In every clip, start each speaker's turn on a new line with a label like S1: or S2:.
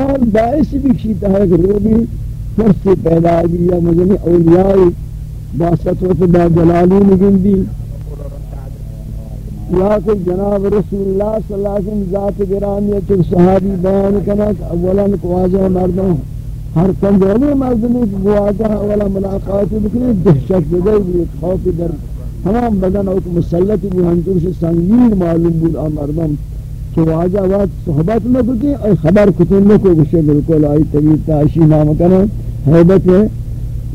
S1: اور باعث بھی کشیتا ہے کہ روبی فرس پیدا گی یا مجھنی اولیائی با سطوت با جلالی نگندی یا کہ جناب رسول اللہ صلی اللہ علیہ وسلم ذات گرامی چک صحابی بیان کنک اولا قواجہ مردم ہر کندولی مردمی کی قواجہ اولا ملاقات بکنی دہشت دے بھی خوف در تمام بدن اوک مسلط بھی ہنچور سے سنگین معلوم بود آ مردم. کہ واجہ وقت صحبت میں کتی اور خبر کتی میں کو گشے بالکل آئی طبیعت تاشی نام کرنے حیبت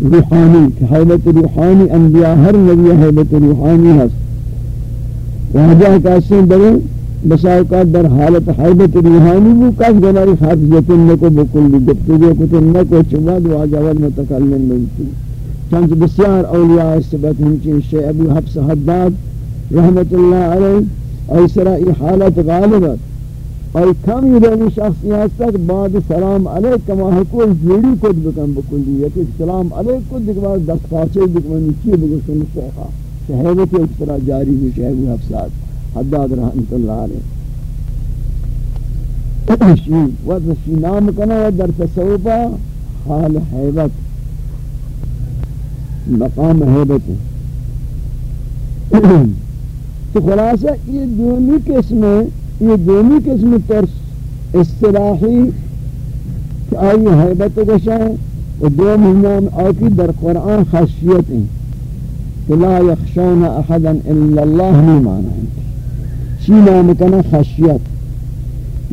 S1: روحانی حیبت روحانی انبیاء، ہر نبی حیبت روحانی ہے واجہ کاسے بڑے بساوقات در حالت حیبت روحانی وہ کس گناری حافظت نکو بکلی گفتگو کتن نکو چواد واجہ ود متکلم ملتی چند بسیار اولیاء سبت ہمچین شیع ابو حفظ حداد رحمت اللہ علیہ ایسرا ای حالت غالبت اور کم یہ دونی شخصیات بعد سلام علیک کما حکول جیڑی کد بکن بکلی یکی سلام علیک کد دکھوا دست پاچے بکن چی بگسن شیخا شہیدت ایک طرح جاری ہوئی شہید حفظات حداد رحمت اللہ علیہ وقت شی نام کنا در تصوبہ حال حیبت. مقام حیبت. تو خلاصہ، یہ دومی قسم یہ دومی قسم ترس، اصطلاحی کہ آئی حیبت گشا ہے و دو مہینام آکی در قرآن خشیت ہیں کہ لا یخشون احدا الا اللہ نہیں مانا ہے چی نام کنا؟ خشیت۔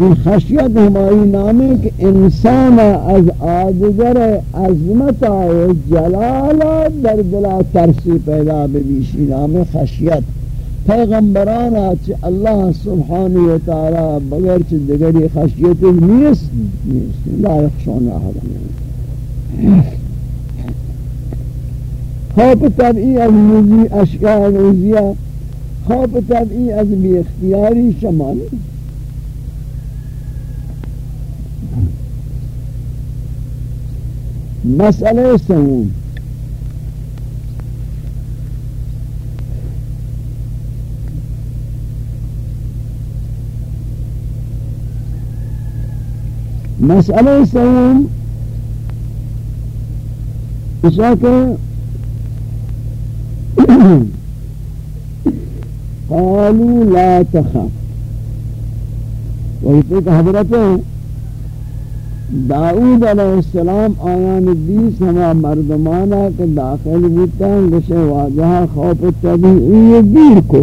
S1: این خشیت ہماری نامی کہ انسان از آدگر عظمت و جلال در دلا ترسی پیدا ببیشی، نام خشیت۔ پیغمبران چی اللہ سبحانہ و تعالی بغیر چی دگری خشیت نیست نیست. لا یخشون احدا خوف طبعی از موزی اشکال اوزیہ خوف طبعی از بی اختیاری شمالی مسئلہ سوم مسئلہ سوم اسا کہ قالوا لا تخاف وہی کہ حضرت داؤد علیہ السلام آیان دیس ہما مردمانا کے داخل بودتا ہیں گشے واجہ خوف طبیعی دیر کو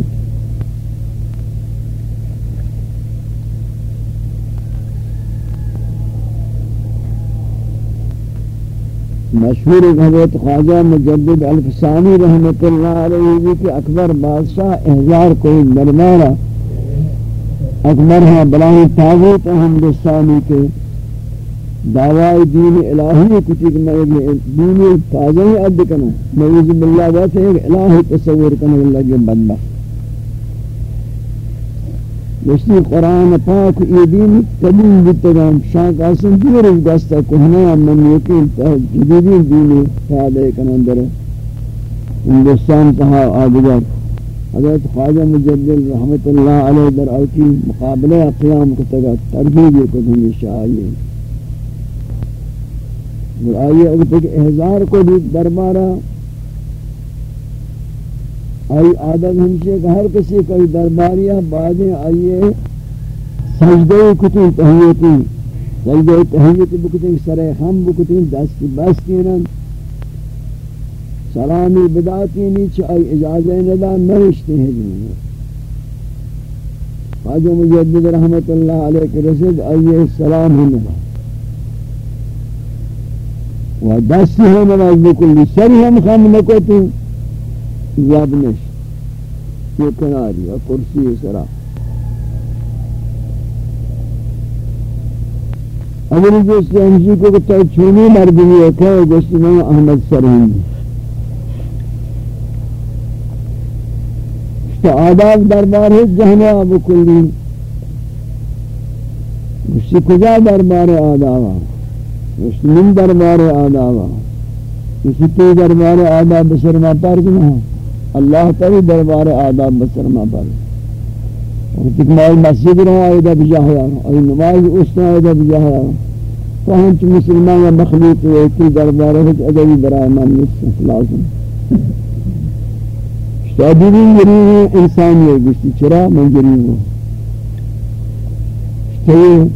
S1: مشہور حضرت خواجہ مجدد الفسانی رحمت اللہ علیہ کہ اکبر بادشاہ احضار کوئی دربارہ اکبر ہے بلائی تاغوت ہندوستانی کے۔ دعوی دین الہی کچھ کہ میں دین تازہ ہی عد کرنا۔ نعوذ باللہ واسے ایک الہی تصور کرنے اللہ کے بدبخت مشتی قرآن پاک یہ دین قدیم بتگام شاہ قاسم دور اس دستا کہنا من یقین جدیدی دین فائدہ کرنا در ہندوستان کہا آدگر. حضرت خواجہ مجدد رحمت اللہ علیہ در آتی مقابلہ قیام کو تگا تربیب کو ہمیشہ آئیے اور آئیے اگر تک احزار کو بھی دربارہ آئی عادت ہمشے کہ ہر کسی کوئی درباریہ بعدیں آئیے سجدہ کتی تحییتی سجدہ تحییتی بکتیں سر خم بکتیں دست بس کینن سلامی بداتی نیچے آئی اجازہ ندا، نوشتے ہیں جنہوں خواجہ مجدد رحمت اللہ علیہ کے رسد آئیے سلام ہمیں و دستی هم نماز بکلی سری هم خم نکوتی یادنش یہ کناری و کرسی سرا اگر جس ہمشی کو کہ تو چھونی مردمی ہے کہ جس میں احمد سرہنگی تو آداب دربار ہے جہنہ بکلی اسی کجا دربار آداب ہے من دربار آدابا کسی تو دربار آداب بسر ما پر کنا اللہ تعالی دربار آداب بسر ما پر۔ اور تک مال مسجد رہا آئیدہ بجاہیا اور نماز اس نے آئیدہ بجاہیا فهمت مسلمان یا مخلوق ویتی درباره هیچ ادبی برای من نیست لازم شادیدین گریه انسانی ہے گشتی، چرا من گریه ہوں۔ شتائی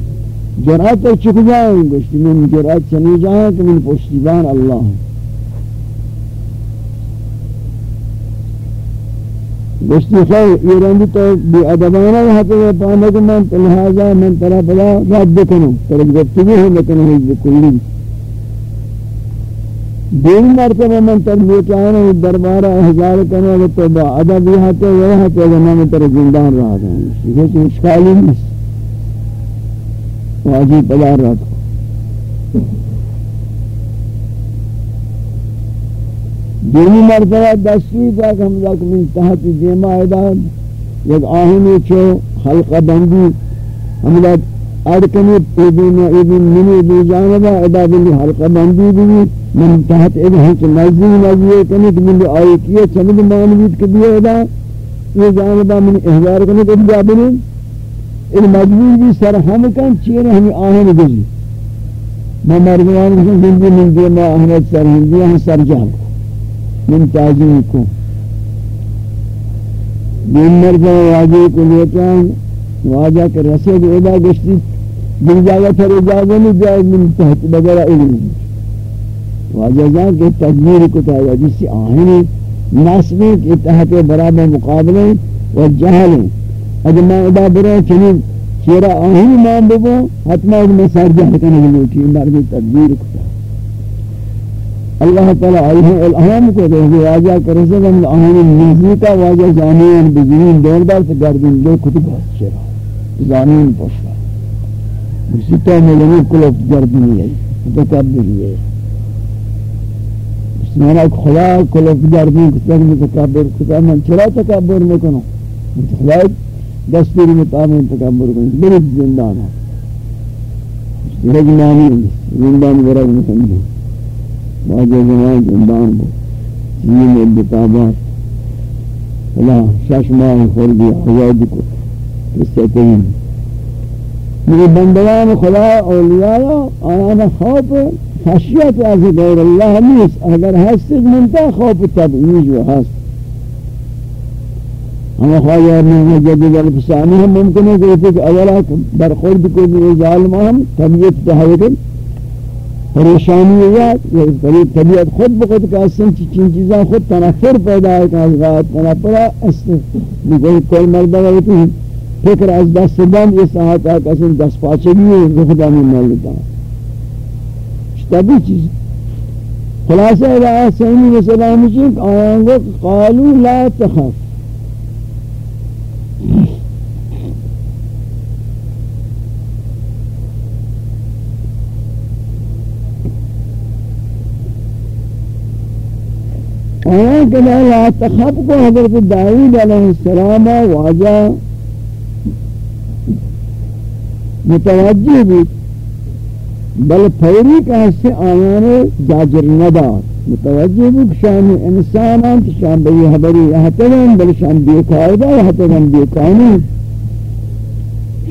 S1: جرات چک جائیں گشتی من جرات چنی جائیں کہ من پشتیبان اللہ ہوں۔ گشتی خیر یہ رنگی تو بی ادبانہ حتی ہے پانا کہ من لہذا من طرح بلا رد بکنوں طرف گفتگی ہے لیکن ہے بکلی. دین مرتبہ من تربیت آنے دربارہ ہزار کرنے کہ تو با ادب یہ حتی ہے، یہ حتی ہے میں تر زندان رہا تھا یہ کہ اشکالی نہیں۔ واجی پلا رہا تھا دینی مرتبہ دستی تک ہم لک من تحت دیما ایدان، یک آہنی چو حلقہ بندی، ہم لک اڑکنی پیدین ایدین منی دی جانبا ادا بلی حلقہ بندی بھی من تحت ایدان ہنچ نزدی نزدی کنی کہ من آئی کیے چمد مانوید کبھی ادا یہ جانبا من احضار کنی کہ بیا بلی؟ ان مجبور بھی سر ہم کن چیر ہمیں آہن گزی میں مردمان کن دندی من دیما احمد سر ہندی ہم سر جانب من تعظیم کو۔ دین مرد واجی کو لیتان واجہ کے رسید ادا گشتی، دل جاگہ تھر اجازہ نہیں جائے من تحت بغیر علم واجہ جان کے تدمیر کو تایا جس سے آہنی، ناسبیں کے تحت برابر مقابلے و جہل اجمع ادا برے چنین چیرا آہنی مان ببو، حتما ادمہ سار جہل کرنے لوٹی مرد تدمیر کو اللہ تعالی علیہ الہام کو دے گی واجہ کرے سے ہم اہم نیزی کا واجہ جانین بزمین دور دار سے گردن یعنی دو کتب چرا جانین پوشا اسی تو میں لگی کلوف گردن ہے تکبر ہے۔ اس میں خدا کلوف گردن کتب میں تکبر کتب میں چرا تکبر میں کنو خدا دستور مطابق تکبر کنو بڑی زندان ہے۔ رجمانی زندان ورگ میں واجه زمان زندان نیم بطابات خلا شش ماه خوردی آزاد کو قصہ تین میری بندگان خدا اولیاء آنان خواب خشیت از غیر الله نیست. اگر هستید منتا خواب طبیعی جو هست. اما خواهی ارنان جدی در پسانی هم ممکنه که اولا برخورد کنی ظالم هم طبیعت تحویل پریشانی یاد یعنی طبیعت خود بخود که اصلا چین چیزا خود تنفر پیدا ہے که از غایت تنفر اصلا میگوی کل مرده ویتی فکر از دست دم یه ساعت آت اصلا دست پاچه بیه رو خدا میمالتا شتبی چیز. خلاصه اذا سیمی و سلامی چیز آیان گفت قالو لا تخاف آیا کہ لا تخب کو حضرت داود علیہ السلام واجہ متوجہ بھی، بل پھوری کا سے آیان جاجر ندار متوجہ بھی شان انسانان شان بی حبری احترام بل شان بی قاعدہ احترام بی قانون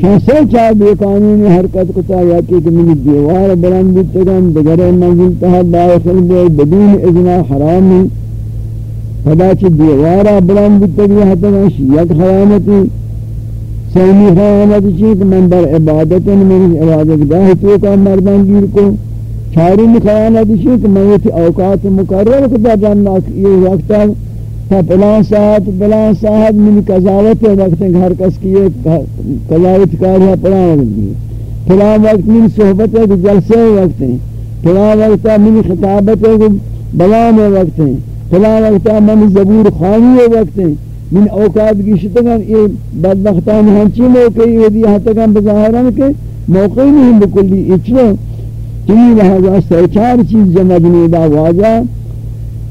S1: شان سے چاہ بی قانون حرکت کتا یا کہ من دیوار بلند بیتگم بگرے منزل تحت داخل بے، بدون اذن حرامی۔ خدا چی دیوارا بلند بتگی حتی یک خیانتی سیمی خیانتی چی کہ من بر عبادت من عبادت گاہ تو کا مردان گیر کو چاری خیانتی چی کہ میں یہ اوقات مقرر کتا جاننا یہ وقت تا پلان ساعت پلان ساعت من قضاوت وقت ہر کس کی قضاوت کاری پلان وقت پلان وقت من صحبت ہے جلسے وقت. ہیں پلان وقت من خطابت ہے بلان وقت. ہیں فلا وقتا من زبور خانی ہے وقت ہیں۔ من اوقات کی شتگان یہ بدبختان ہنچی موقعی ودی حتگان بظاہران کے موقعی نہیں بکلی اچھو چنی لہذا سیچار چیز جمع جنیدہ واجہ۔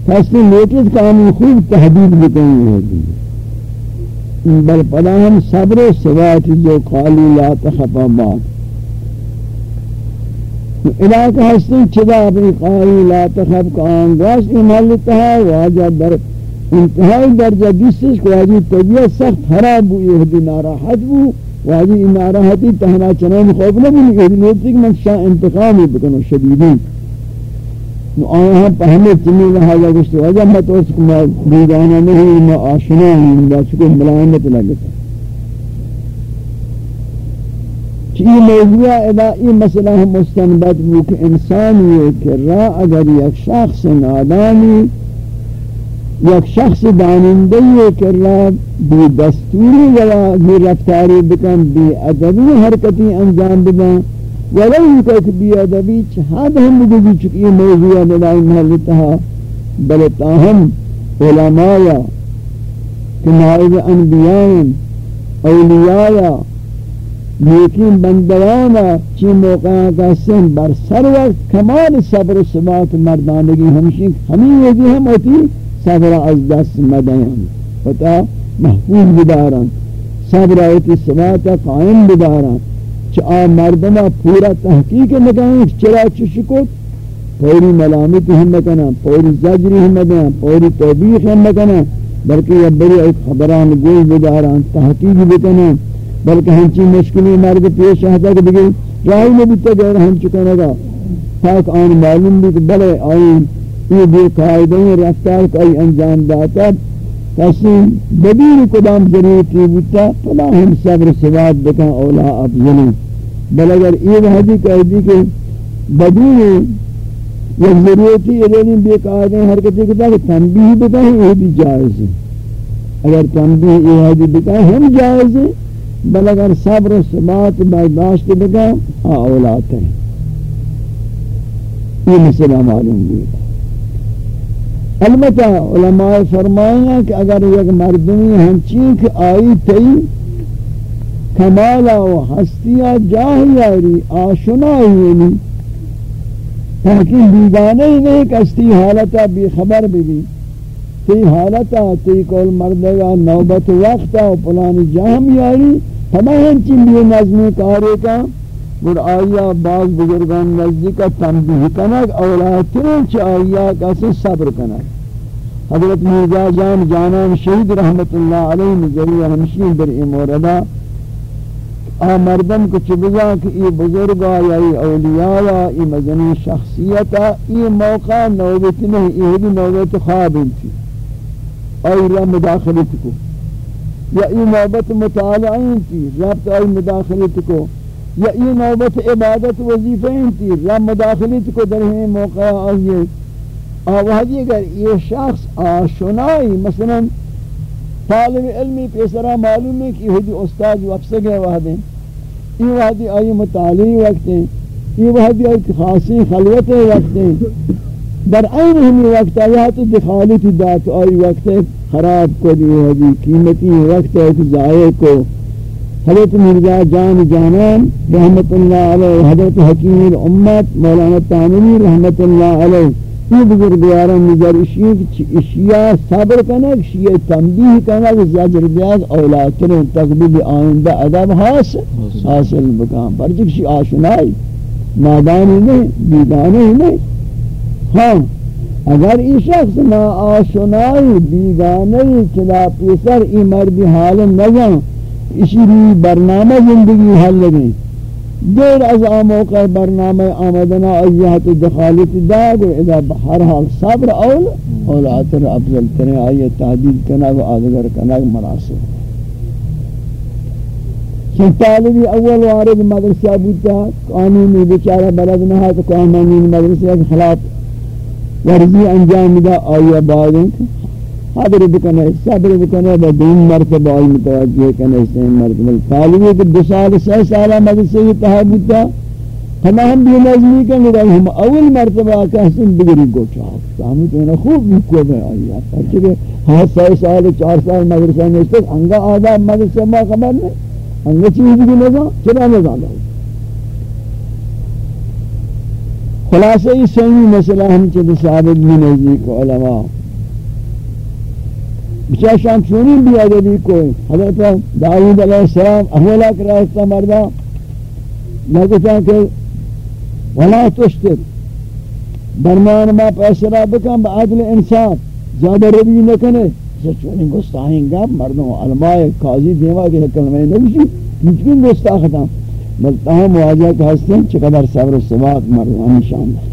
S1: فاستے نوٹس کامی خوب تحدید بکنی ہوتی بل پدا ہم صبر و سوات جو قالی لا تخفا بات علاقہ ہستن چدا اپنی قاری لا تخب کا آنگاز امالتا ہے واجہ در انتہائی درجہ جسش کو واجی طبیعت سخت حراب بو یہ دی ناراحت بو واجی ناراحتی تہنا چنان خوف نہ بھی کہ کہ من شاہ انتقامی بکنو شدیدی نو آیا ہم پہلے چنی لہذا گشت وجہ میں تو اس کو میں بیدانا نہیں میں آشنا ہوں بس کو ملائمت لگتا چی موضوع ادا ای مسئلہ ہم مستنبت بو کہ انسانی ہے کہ را اگر یک شخص نادانی، یک شخص دانندے ہے کہ را بی دستوری ولا بی رفتاری بکن، بی ادبی حرکتی انجام بدن. ولو کہ بی ادبی چہاد ہم بگوزی چکی موضوع ادا محلتها بل تاہم علماء کہ نائب انبیاء، اولیاء لیکن بندوانا چی موقع کا بر سر وقت کمال صبر و ثبات مردانگی ہمشی ہمیں یہ بھی ہم ہوتی صبر از دست مدین پتا محفوظ بدارن. صبر آیتی ثبات قائم بدارن. چا مردمہ پورا تحقیق نکائیں چرا چشکت پوری ملامت ہم نکنا پوری زجری ہم نکنا پوری توبیخ ہم نکنا بلکہ یہ بڑی ایک خبران گوش بدارن، تحقیق بکنا بلکہ ہنچی مشکلی مرد پیش آتا کہ دیکھیں راہی میں بھی تو گئر ہم چکا نگا تاک آن معلوم بھی کہ بلے آئین، یہ بے قائدیں رفتار کا انجام داتا کسی بدیر قدام ضرورتی بودتا فلا ہم صبر سواد بکا اولا افضلی یعنی۔ بل اگر یہ حدی کہہ دی کہ بدیر یک ضرورتی ادھرین یعنی بے قائدیں حرکتی کتا کہ تنبیح بکا یہ بھی جائز ہے۔ اگر تنبیح یہ حدی بکا ہم جائز ہے بل اگر صبر و ثبات برداشت بگا اولاد ہے۔ یہ مسئلہ معلوم بھی۔ البتہ علماء فرمائیں کہ اگر یک مردمی ہنچین کہ آئی تی کمالا و ہستیا جاہی آئی آشنائی ہوئی تحقیق بیگانے ہی نہیں کہ استی حالتا بی خبر بھی تی حالتا تی کول مردگا نوبت وقتا و پلانی جاہم یاری تمام چیز بھی نظمی کارے کا۔ اور آیا بعض بزرگان نزدی کا تنبیح کنک اولاترین چی آیا کسی صبر کنک حضرت مرزا جان جانان شہید رحمت اللہ علیہ نظریہ ہمشین در اموردا آ مردم کو چبزا کہ ای بزرگ آیا ای اولیاء یا ای مزنی شخصیتا ای موقع نوبت نہیں، ای بھی نوبت خواب انتی۔ آئی را مداخلت کو۔ یا ای نوبت مطالعین تھی ربط آئی مداخلت کو۔ یا ای نوبت عبادت وظیفین تھی رب مداخلت کو در ہمیں موقع آئیے۔ آوہدی اگر یہ شخص آشنائی، مثلا طالب علمی پیسرا معلوم ہے کہ یہ استاد وقت گئے وحدیں یہ وحدی آئی مطالعی وقت ہیں۔ یہ وحدی آئی خاصی خلوت وقت ہیں۔ در این ہمی وقت آیات دخالت دات آئی وقت خراب کو دی ہے قیمتی وقت ہے کہ ضائع کو. حضرت مرزا جان جانان رحمت اللہ علیہ حضرت حکیم الامت مولانا تامنی رحمت اللہ علیہ یہ بزرگواران نظر اشیاء صبر کنک شیئے تنبیح کنک زجر بیاد اولادترین تقبیل آئندہ ادب حاصل حاصل. بکام پر چکشی آشنائی نادانی نہیں بیدانی نہیں ہاں اگر ای شخص نا آشنائی بیگانئی چلا پیسر ای مردی حال نگن اسی ری برنامه زندگی حل لگیں دیر از آموقع برنامه آمدنا ایہت دخالت داد و اذا بحر حال صبر اول اولاتر افضل ترین آئیت تعدید کنگ و آدگر کنگ مناسب۔ چون طالبی اول وارد مدرسہ بودتا قانونی بچارہ بلد نہا تو قانونی مدرسہ خلاف ورزی انجام دا آیا بعدیں حضر بکنے، صبر بکنے با دین مرتبہ آئی متوجہ کنے سین مرتبہ طالبی کہ دو سال سی سالہ مدرسے یہ تحابتا ہم ہم بھی نظمی کرنے گا ہم اول مرتبہ کہسن بگری کو چاہتا ہم تو انہا خوب بکو میں آئی آتا اچھا چکہ ہاں سی سال، چار سال مدرسہ میں اس انگا آدھا مدرسہ ما خبر نہیں۔ انگا چیز بھی نظام چرا نظام ہے خلاصہ یہ صحیح مسئلہ ہم چلے ثابت بھی نزدیک علماء۔ بچہ شان چونی بھی آگے کوئی۔ حضرت داود علیہ السلام اولا کراہتا مردہ۔ میں لگتا کہ ولا تشتر۔ برمان ما پیسرہ بکن با عدل انسان۔ زیادہ روی نکنے چونی گستاہیں گا، مردوں، علماء، قاضی دیما کہ کلمہ نبشی ہیچ جی۔ گستاختم بل تاہم واجہ کہ ہستیں چقدر صبر و سباق مردان نشان دار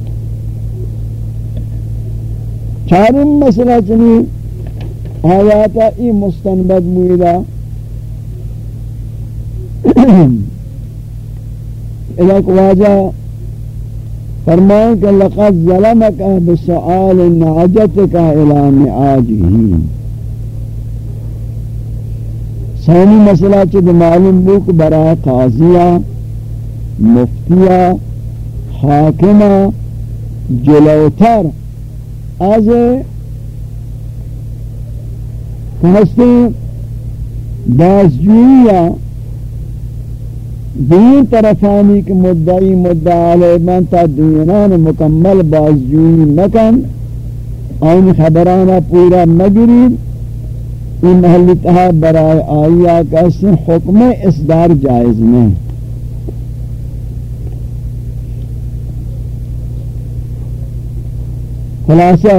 S1: چارم مسئلہ چنی آیاتا ای مستنبد مویدہ ایک واجہ فرمائیں کہ لقد ظلمک بسعال نعجتک الى معاجہی ثانی مسئلہ چید معلوم بک برا قاضیہ مفتیہ، حاکمہ، جلوتر از کہستے بازجویہ دین طرفانی کی مدعی مدعا علیہ من تا دینان مکمل بازجوی مکن آن خبرانا پورا مگرید این محلی تہا برای آئیہ کسی حکم اصدار جائز نہیں خلاصہ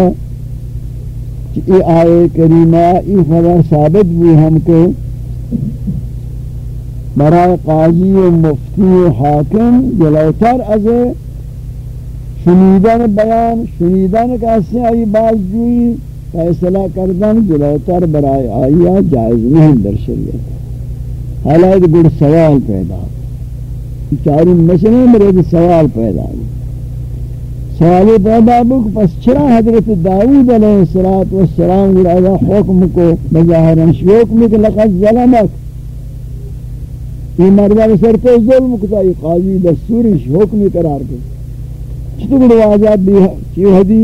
S1: کہ یہ آئے کریمہ یہ خبر ثابت بھی ہم کو برای قاضی و مفتی و حاکم جلوتر از شنیدن بیان، شنیدن کسی آئی بازجوئی، فیصلہ کردن جلوتر برای آئیہ جائز نہیں در شریعت۔ حالات گڑ سوال پیدا چاری مسئلے میرے سوال پیدا سوال پیدا بک، پس چرا حضرت داود علیہ السلام گڑ حکم کو بظاہرن شوکم کہ لقد ظلمک یہ مردہ سر پہ ظلم کتا یہ قاضی دستوریش حکمی قرار کے چھتو گڑو آجاد بھی چیو حدی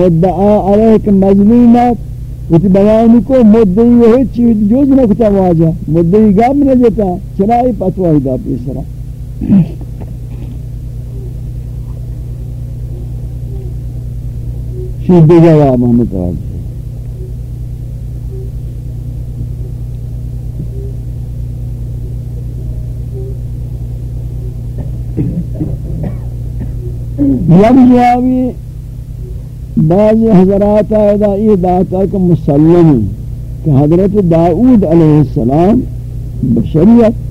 S1: مدعا علیہ کہ مظلومات وہ بیانی کو مدعی ہوئی چیو جوز نہ کتا واجہ مدعی گام نہ دیتا، چرا چنائی پتوائی دا پیسرا؟ شید جواب ہمیں توجہ یک جوابی بعض حضرات آئیدہ یہ داتا کہ مسلم کہ حضرت داؤد علیہ السلام بشریت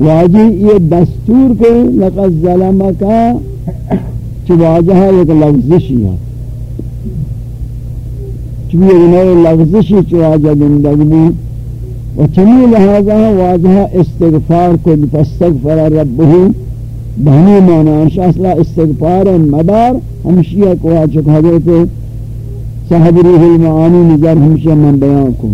S1: واجی یہ دستور کے لقد ظلمکا چی چواجہ ایک لغزشی ہے۔ چوی ایک نئے لغزشی چواجہ گندگ بھی۔ و چمی لہذا واجہ استغفار کو فاستغفر ربہو بہنی معنی اصلا استغفار مدار ہمشیہ کو آچک حضرت صاحب روح المعانی نظر ہمشیہ من بیان کو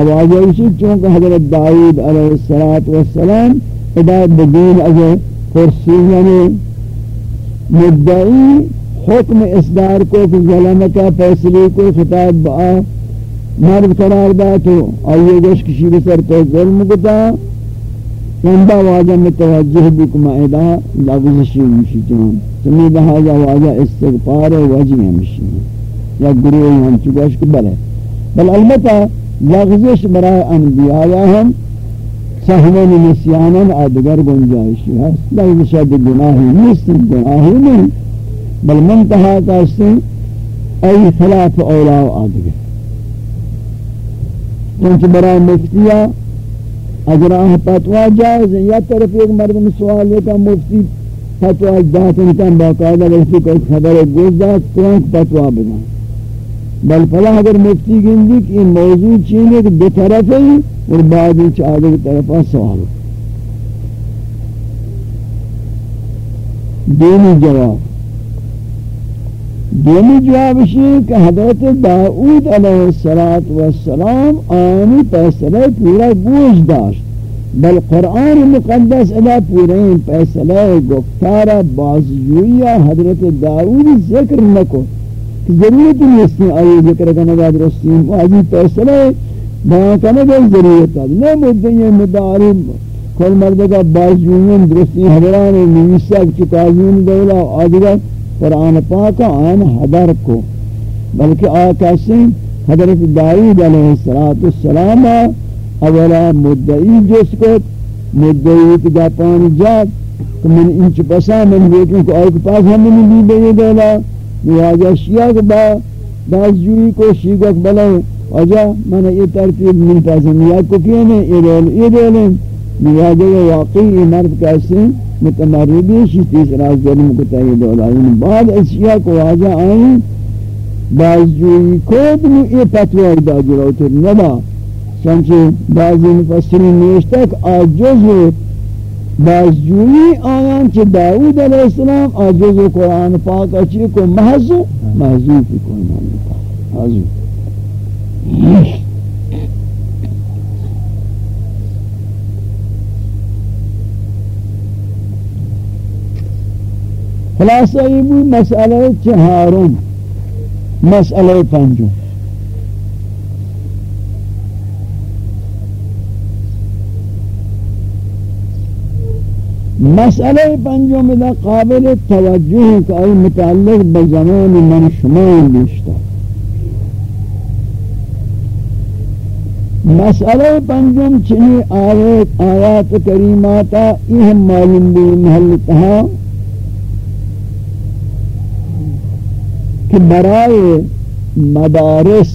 S1: آواز ایسی چونکہ حضرت داود علیہ السلام ادایت بدین از فرسی یعنی مدعی حکم اصدار کو کہ ظلم کا فیصلی کو خطاب با، مرد قرار دا تو آئیے گوش کشی بسر تو ظلم کتا چندہ واجہ متوجہ بکم ایدہ لغزشی مشی چون سمی لہذا واجہ استغفار وجہ مشی۔ یا گروہ ہم چکوش کو بلے بل البتہ لغزش برای انبیاء ہم سہمن نسیانن آدگر گنجائشی ہے لغزش دی گناہی نیست گناہی نہیں بل منتحہ کا ای خلاف اولا آدگر. چونچہ برای مفتیہ اگر آہ پتوا جائز ہے یا طرف ایک مردم سوال ہے کہ مفتی پتوا دات انتان باقاعدہ رہتی کوئی خبر گوز دات ترانک پتوا بنا بل پلا اگر مفتی گندی کہ یہ موضوع چین ہے کہ دو طرف ہے اور بعد ایچ آدھے کی طرف سوال. دینی جواب. دینی جواب یہ کہ حضرت داؤد علیہ السلام آنی پیسلہ پورا گوش داشت. بل قرآن مقدس ادا پورین پیسلہ گفتارہ بازجویہ حضرت داؤد ذکر نکو ضرورت نہیں اس نے آئی ذکر کرنے کا درستی واجی پیسلہ بیان کرنے کا ضرورت ہے نہ مدعی مدعاری کل مرد مردگا بازجویین درستی حضران نویسک چکازین دولا آدھگا قرآن پاک آن حضر کو. بلکہ آقا سے حضرت داود علیہ السلام اولا مدعی جس کو مدعی کی دا پانی جات کہ من انچ پسا من بیٹوں کو آئی کے پاس ہم نے لی بے دولا. نواجہ شیعہ کے با باز جوئی کو شیعہ کے بلے وجہ من یہ ترتیب من پاسم یا کفینے یہ دول یہ دولیں نواجہ واقعی مرد کیسے متمردی شی تیسرا ظلم کو تہی دولا یعنی بعد اشیاء کو واجہ آئیں بعض جوئی کود نو یہ پتوہ دا جلوتر نبا چنچہ بعضی مفسرین نیشتک آجز بعض بازجویی آیان که داود علیه السلام آجز قرآن پاک اچی کو محضو محضو کی کن. محضو. خلاصه ای بود مسئله چهارم. مسئله پنجم. مسئلہ پنجم دا قابل توجہ ہے کہ ای متعلق بزمان من شمان بیشتر مسئلہ پنجم چنی آیت آیات کریماتا یہ معلوم بھی محلتہا کہ برائے مدارس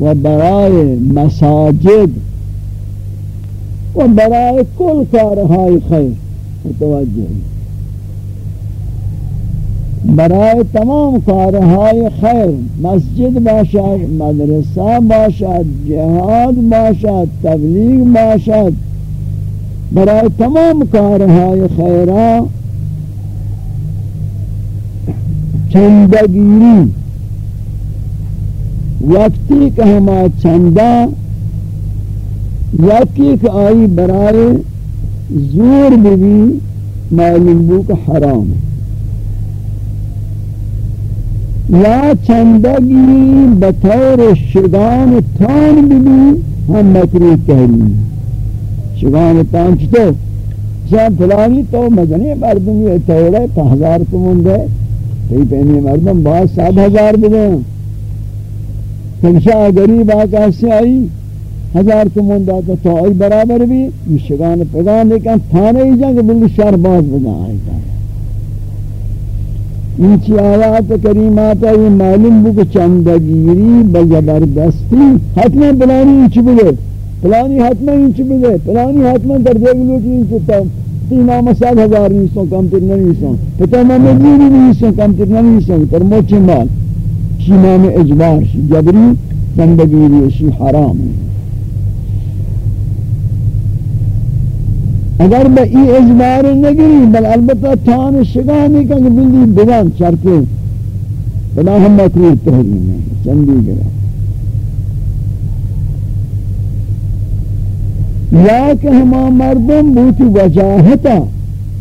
S1: و برائے مساجد و برائے کل کارہائی خیر. متوجہ برائے تمام کارهای خیر، مسجد باشد مدرسہ باشد جہاد باشد تبلیغ باشد برائے تمام کارهای خیرہ چندگیری۔ وقتی کہ ہما چندہ یکی کہ آئی برائے زور بھی معلوم بو کہ حرام ہے۔ یا چندگی، بطور شگان تان بھی ہم مکروح کہلی شگان تان چھتو شاید فلانی تو مجنے مدنی مردمی اتوڑے پہ ہزار کمون دے تی پہنی مردم بہت سات ہزار بدے تنشاہ غریب آقا سے آئی۔ ہزار کمون دا تو آئی برابر بھی یہ شگان پگان لیکن تھانے ہی جنگ بلی شہر باز بدا آئی جائے انچی آیات کریمات ہے یہ معلوم بو کہ چندگیری بزبردستی حتما پلانی انچ بلے۔ پلانی حتما انچ بلے۔ پلانی حتما در دیگلو کی انچ تا۔ تین آمہ سات ہزار نیسوں کم تر نیسوں پتا میں مجیری نیسوں کم تر نیسوں تر موچی مال۔ شی نام اجبار، شی جبری، چندگیری شی حرام ہے۔ اگر با ای اجبار نگری بل البتہ تان شگانی کا کہ بلی چرکے بنا ہم مکروح تحریم ہے چندی گرا۔ یا کہ ہما مردم بہت وجاہتا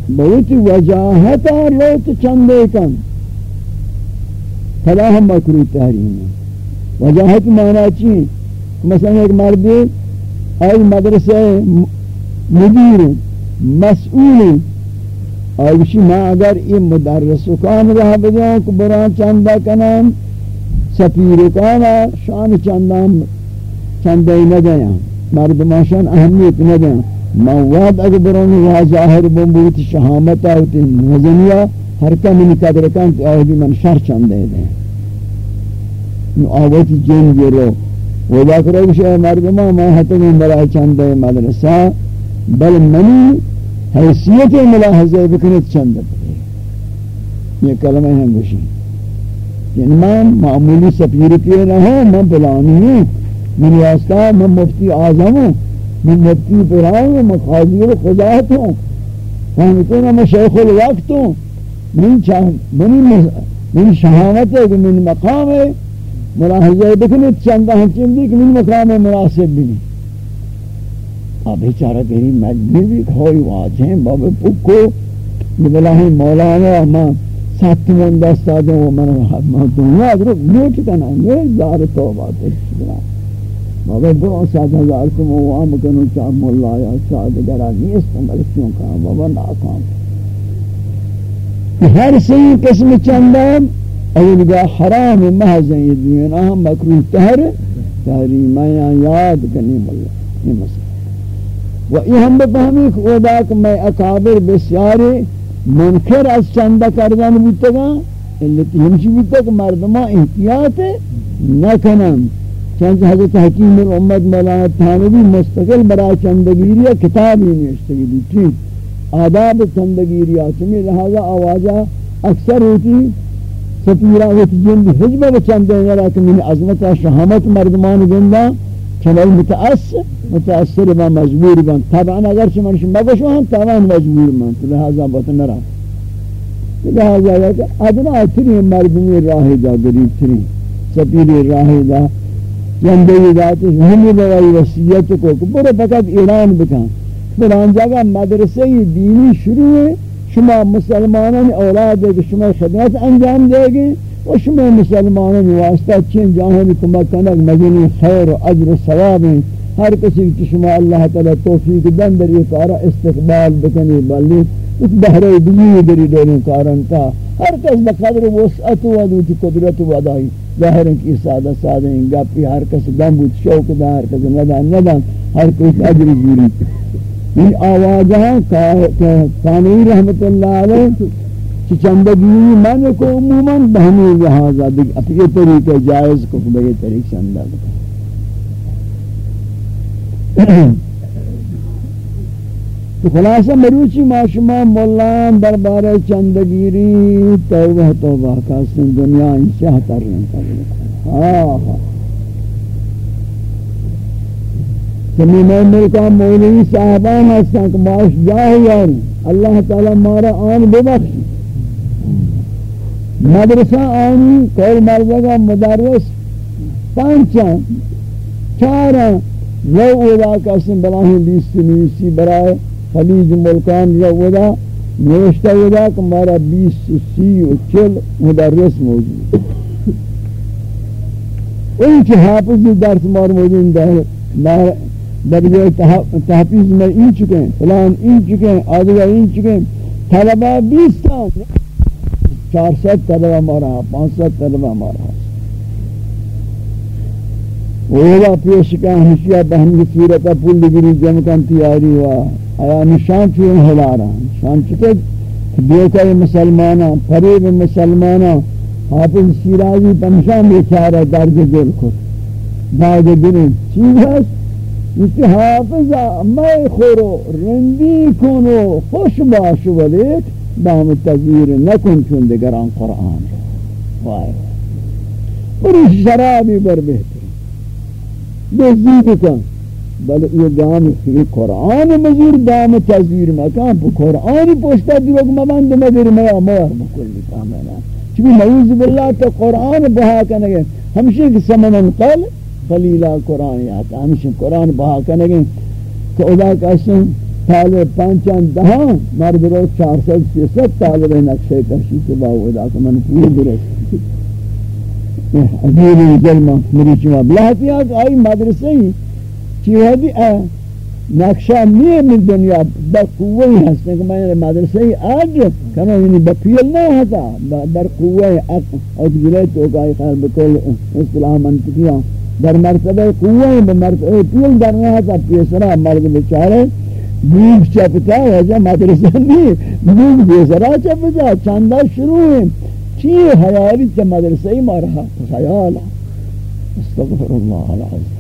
S1: بہت وجاہتا روت چندے کن۔ فلا ہم مکروح تحریم ہے وجاہت معنی چی مثلا ایک مردی، آئی مدرسے مدیر مسئولی آیوشی ما اگر این مدرسکان را بدیم که بران چنده کنم سپیرکان شان چندم چنده ندیم مردماشان اهمیت ندیم مواد اگر بران را ظاهر بمبوت شهامت آوت ها هر کم این قدر کن که آهدی من شر چنده دیم. آوات جنگی رو. و ذکره مردم ها ما حتی برای چنده مدرسه بل منی حیثیت ملاحظہ بکنت چند یہ کلمہ ہیں گوشی یعنی میں معمولی سپیر کیے نہ ہوں میں بلانی ہوں من یاستا میں مفتی اعظم ہوں من مفتی پرائیں ہوں میں خاضیر خدایت ہوں ہم فہمتوں میں شیخ الوقت ہوں من, من شہامت ہے کہ من مقام ہے ملاحظہ بکنت چند ہم چندی کہ من مقام مناسب بھی نہیں. بیچارہ تیری مجبور بھی کھوئی واجہیں بابا پکو۔ بلاہی مولانا اما سات من دستا دیں وہ من دنیا ادھر نیٹ کنا نیٹ دار توبہ تک بابا برو سات ہزار کم وہ آم کنو چاہ مولا یا سات گرا نیست ملکیوں کا بابا ناکام۔ ہر صحیح قسم چندہ اول گا حرام محض ہیں، یہ دنیا ہم مکروح تہر تحریمہ یاد کنی مولا یہ مسئلہ۔ و این هم بفهمی که خدا که میں اکابر بسیاری منکر از چندہ کردن بیتگا اللتی ہمشی بیتا کہ مردمان احتیاط نکنن چند حضرت حکیم الامت مولانا تھانوی مستقل برای چندگیری کتابی نوشتگی دی ٹھیک آداب چندگیری چمی لہذا آوازہ اکثر ہوتی سپیرہ ہوتی جن حجبہ بچند دینا لیکن من عظمت شہامت مردمان گندہ چنین متأثر متأثر و مجبور بند طبعا اگر چه نشون بگوش هم طبعا مجبور من. لحاظا باتا نرم. لحاظا یک ادنا ترین مردمی راه دا گریب ترین سپیری راه دا. یندهی داتش همی بوایی وسیعت کو. خب برو فقط اعلان بکن. بران جاگا مدرسه دینی شروع شما مسلمانان اولاد که شما خدمت انجام دیگه گی و شما مسلمانان واسطہ چین جاہنی کمک کنک مجنی خیر و عجر و ثواب ہیں ہر کسی کی شما اللہ تعالی توفیق دن در یہ کارا استقبال بکنی بلی اس بحرے دیگی دری دوریں کارنتا ہر کس بقدر وسعت و ادوتی قدرت و ادائی ظاہر ہے کہ سادہ سادہ ہیں گپی ہر کس دم بود شوق دا ہر کس ندان ندان ہر کوئی اجر جوری یہ آوازہ کانوی رحمت اللہ علیہ کہ چندگی من کو عموماً بہنی لہذا دیکھ، اپنے طریقے جائز کو بہی طریق سے تو خلاصہ مروچی معاشمہ مولان دربار چندگیری توبہ توبہ کا سن دنیا انشاہ تر رہن کر ہاں ہاں۔ سمی میں ملکہ مولوی صاحبان ہستان کہ معاش جاہ یار اللہ تعالی مارا آن ببخش مدرسہ آنی، کول مرزگا مدرس پانچا چارا رو اولا کسن بلاہی بیستی نیسی برائے خلیج ملکان رودا نوشتہ ودا کہ ہمارا بیس سی و چل مدرس موجود ان کی حافظی درس مار موجود ہے درجہ تحفیظ میں این چکے ہیں، فلان این چکے ہیں، آدھگا این چکے ہیں، طلبہ بیس تا چار ست طلبہ مارا پانچ ست طلبہ مارا اولا پیش کا ہمشیہ بہن کی صورتہ پول دگری جمکن تیاری ہوا۔ آیا نشان چون ہلارا نشان چکے دیکھا مسلمانا فریب مسلمانا حافظ شیرازی پنشان بیچارہ درج دل کو بعد دن چیز ہے، اس حافظہ، میں خورو، رندی کنو خوش باشو ولیک دام تذیر نکن چون دگران قرآن وائے بری شرابی بر بہتر بزید کن بل یہ دام یہ قرآن مزور دام تذیر مکان پو قرآن پوشتا دیوگ مبند مدر میا مور بکلی کاملا. چبی نعوذ باللہ تو قرآن بہا کنگے ہمشہ کی سمنن قل خلیلہ قرآن یاتا ہمشہ قرآن بہا کنگے تو ادا کسن طالب پانچان دہاں مرد رو چار سو سی ست طالب نقشے کشی کے باو ادا کہ من پوری درست عجیب جلمہ میری چمہ بلاحتی آگ آئی مدرسے ہی چیوہ چیوہدی نقشہ نہیں من دنیا بقوی ہستے کہ میں مدرسے ہی آج کنا یعنی بپیل نہیں ہوتا در قوی اق جلے تو کائی خیر بکل اصطلاح منطقیاں در مرتبہ قوی بمرتبہ پیل در نہیں ہوتا پیسرا مرد بچارے بوگ چپتا ہے جا مدرسہ نہیں بوگ بیسرا چپتا چندہ شروع ہیں چی حیالی چا مدرسہ مارہا خیالا استغفر اللہ العظیم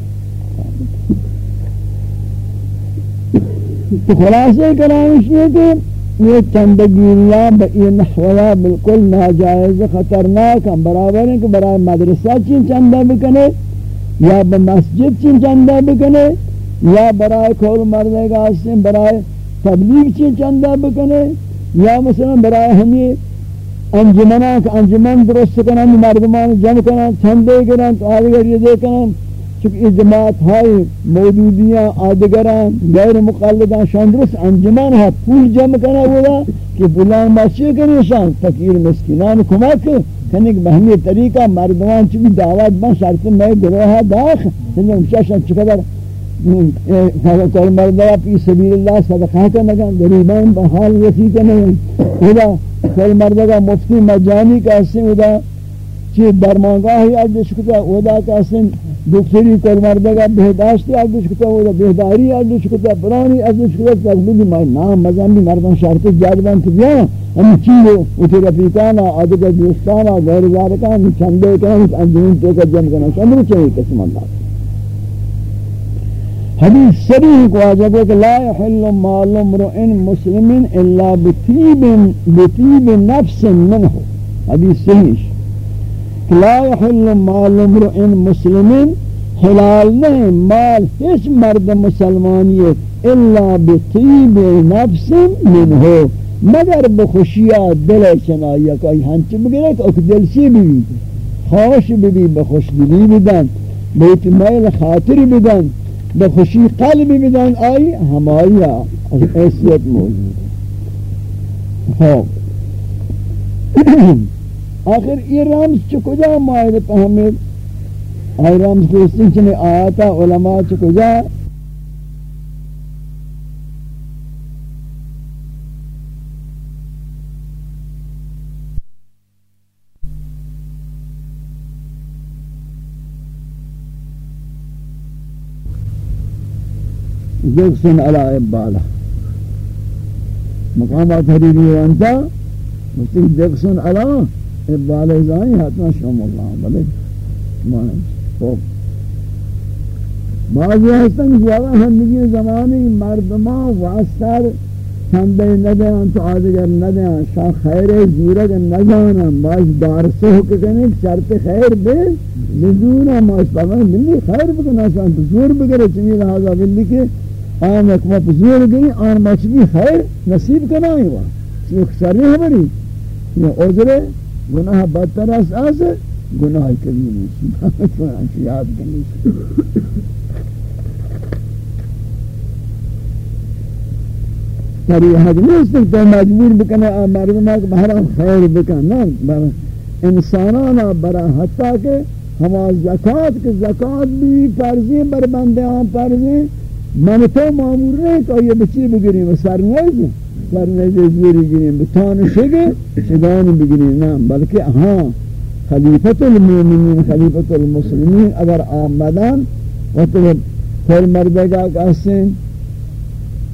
S1: تو خلاصے کرامش یہ کہ یہ چندگیریاں یہ نحویہ بالکل ناجائز خطرناک ہم برابر ہیں کہ برای مدرسہ چین چندہ بکنے یا بمسجد چین چندہ بکنے یا برای کھول مردے گا سے برای تبلیغ چین چندہ بکنے یا مثلا برای ہمیں انجمنہ انجمن درست کنن، مردمان جمع کنن چندے کنن تو آدھگر یہ دے کنن، چونکہ جماعت ہائی موجودیاں آدگران، غیر مقلدان شاندرس انجمان ہے پول جمع کرنا ہوگا کہ بلان ماشیے کرنے شان، فقیر مسکنان کمک کنک بہمی طریقہ، مردمان چوی دعوت بان شرط میں گروہ داخ سنجھے مشاشن چقدر کل مردہ پی سبیل اللہ صدقہ کرنگا گریبان بحال وسی کرنگا خدا، کل مردہ مفتی مجانی کا حسن ادا چی درمانگاہی اجش کتا ادا کا حسن دکتری کل مردگا بہداشتی آگوش کتا ہوتا بہداری آگوش کتا پرانی آگوش کتا تقبیلی مائی نام مزنبی مردان شرط جادبان تو بیا ہم چیلو اتی رفیقانا آدھگا دوستانا غیر زارکان چندے کنا انجمین تو کا جمع کنا چندر چاہیے قسم اللہ۔ حدیث صریح کو آجا کہ لا يحل مال امرئ مسلم الا بطیب بطیب نفس منه. حدیث صحیح لا يحل مال امرئ مسلم حلال نہیں، مال ہیچ مرد مسلمانیت الا بطیب نفس منه. مگر بخوشیا دل چنایا کوئی ہنچ بگرے کہ دل سی بھی خوش بھی بخوش دلی بدن بیت میل خاطر بدن بخوشی قلبی بدن آئی ہمائی از حیثیت موجود. ہے آخر، یہ رمز چکجا مائل پہمید آئی رمز کو اس چنے آتا، علماء چکجا جبس على إبالة مقامات تحریری وانتا مجھتی جبسن علا إبالة زائن حتنا شام اللہ بلے مانا خوب. بعضی هستن جوالا هندگی زمانی مردمان واسطر چنده ندارن تو آدگر ندارن شا خیر زورگ ندارن باز دارسه حق کنه شرط خیر به نزونه ماش بگن بلی خیر بکن آسان تو زور بگره. چنین لحاظا بلی که آن اکما پزور گئی، آن مچبی خیر نصیب کنائی ہوا چیخ شرعی ہماری یہ عذر گناہ بدتر اس آس گناہ کبھی نہیں یاد کرنی۔ تری حد نہیں تو مجبور بکنے مردمہ کہ بہران خیر بکن۔ انسانانا برا حتی کہ ہما زکاة کہ زکاة بھی فرضی بر بندے آن فرضی من تو مامور نه که آیا بچی بگیریم؟ و سرنیزیم زیری گیریم به شگه شگانی بگیریم. نه بلکه ها خلیفت المؤمنین خلیفت المسلمین اگر آمدن و تو کل مردگا کسین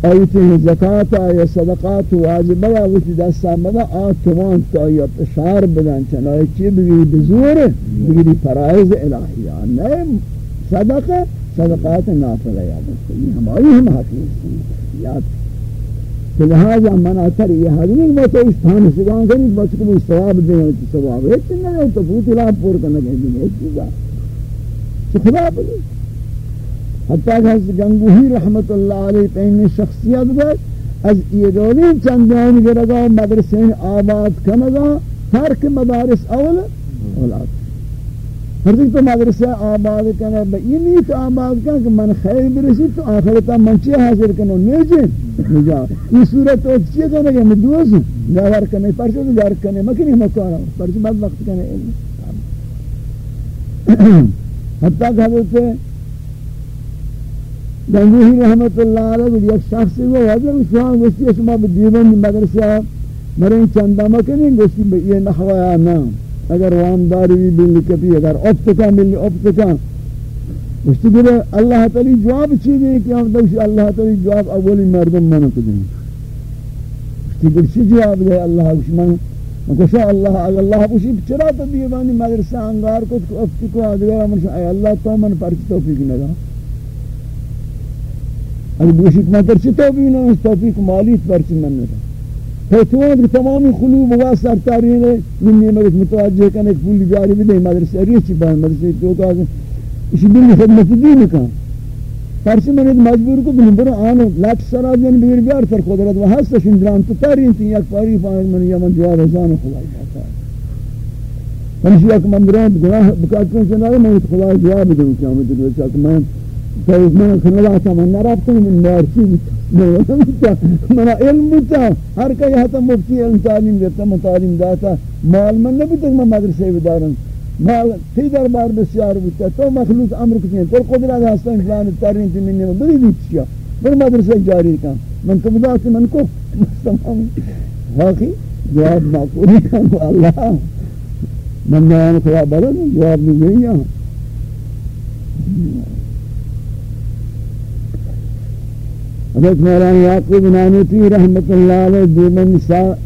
S1: آیت زکات آیا صدقات واجبه و وقتی دست آمده آتوان تا یا پشار بدن چنانچه بگیری بزوره بگیری فرائض الهیان نه صدقه. صدقات نافلہ یاد رکھو یہ ہماری ہم حقیق یاد۔ تو لہذا مناتر یہ حدیث میں تو اس تھانے سگان کریں بس کو ثواب دیں، تو ثواب ہے۔ کہ نہیں تو پوت لاپ پور کرنا کہیں دیں ایک چیزا تو خدا بلی حتیٰ کہ حضرت گنگوہی رحمت اللہ علیہ پہنی شخصیت بات از یہ ایدولی چندین گرگا مدرسین آباد کنگا ترک مدارس اول، اولاد۔ ہر تو مدرسہ آباد کرنا یہ نہیں تو آباد کرنا کہ من خیر برسی تو آخرتا من چی حاصل کرنا نیجے جی. نجا. یہ صورت تو چی کرنا کہ میں دوز ہوں گھر کرنے پرچہ تو گھر کرنے مکنی مکانا پرچہ بعد وقت کرنے حتیٰ کہ حضرت گنگوہی رحمت اللہ علیہ ایک شخص وہ وجہ اس وہاں گوشتی اسما بدیون مدرسہ مرین چندہ مکنی گوشتی یہ نحوہ نام اگر وامداری بھی بلی کبھی اگر اپتکا ملی اپتکا اس تو گرے اللہ تعالی جواب چیز ہے کہ ہم دوشی اللہ تعالی جواب اولی مردم منو کدیں اس تو گرے چی جواب دے اللہ اس من۔ مکشا اللہ اللہ پوشی چرا تو دیوانی مدرسہ انگار کو اپتکا آدھگا منشا اے اللہ، تو من پرچ توفیق نگا اگر بوشی کما ترچ توفیق نگا توفیق مالیت پرچ من نگا فتوان کہ تمامی خلوب و سرطاری نے من نعمت متوجہ کرنے کہ پولی جاری بھی دیں مدرسے ریچی پاہن مدرسے تو کہا کہ اسی دل خدمت دین کہا پرچی میں نے مجبور کو بلن برو آنو لاک سرا جن بیر بیار تر قدرت و حس شندران تو تارین تھی یک پاری فاہن من، یا من جواب حسان خدای جاتا ہے ہمشی یک مندران گناہ بکاتوں سے نارے میں خدای جواب دوں کیا میں دلو چاہتا میں تو من خنلاتا من نرابتا من نارسی بیتا منا علم بتا ہر کئی حتا مفتی علم تعلیم دیتا من تعلیم داتا مال من نبی تک من مدرسے بدارن مال تی دربار بسیار بتا تو مخلوق امر کتنی تو قدرت ہستان فلان ترین تی منی من بری دیت چیا بر مدرسے جاری کن من تو بدا من کو مستمام واقعی جواب معقولی کن اللہ من نیان خدا بلد جواب نہیں ہے حضرت مولانا یعقوب نانوتی رحمت اللہ علیہ دیمن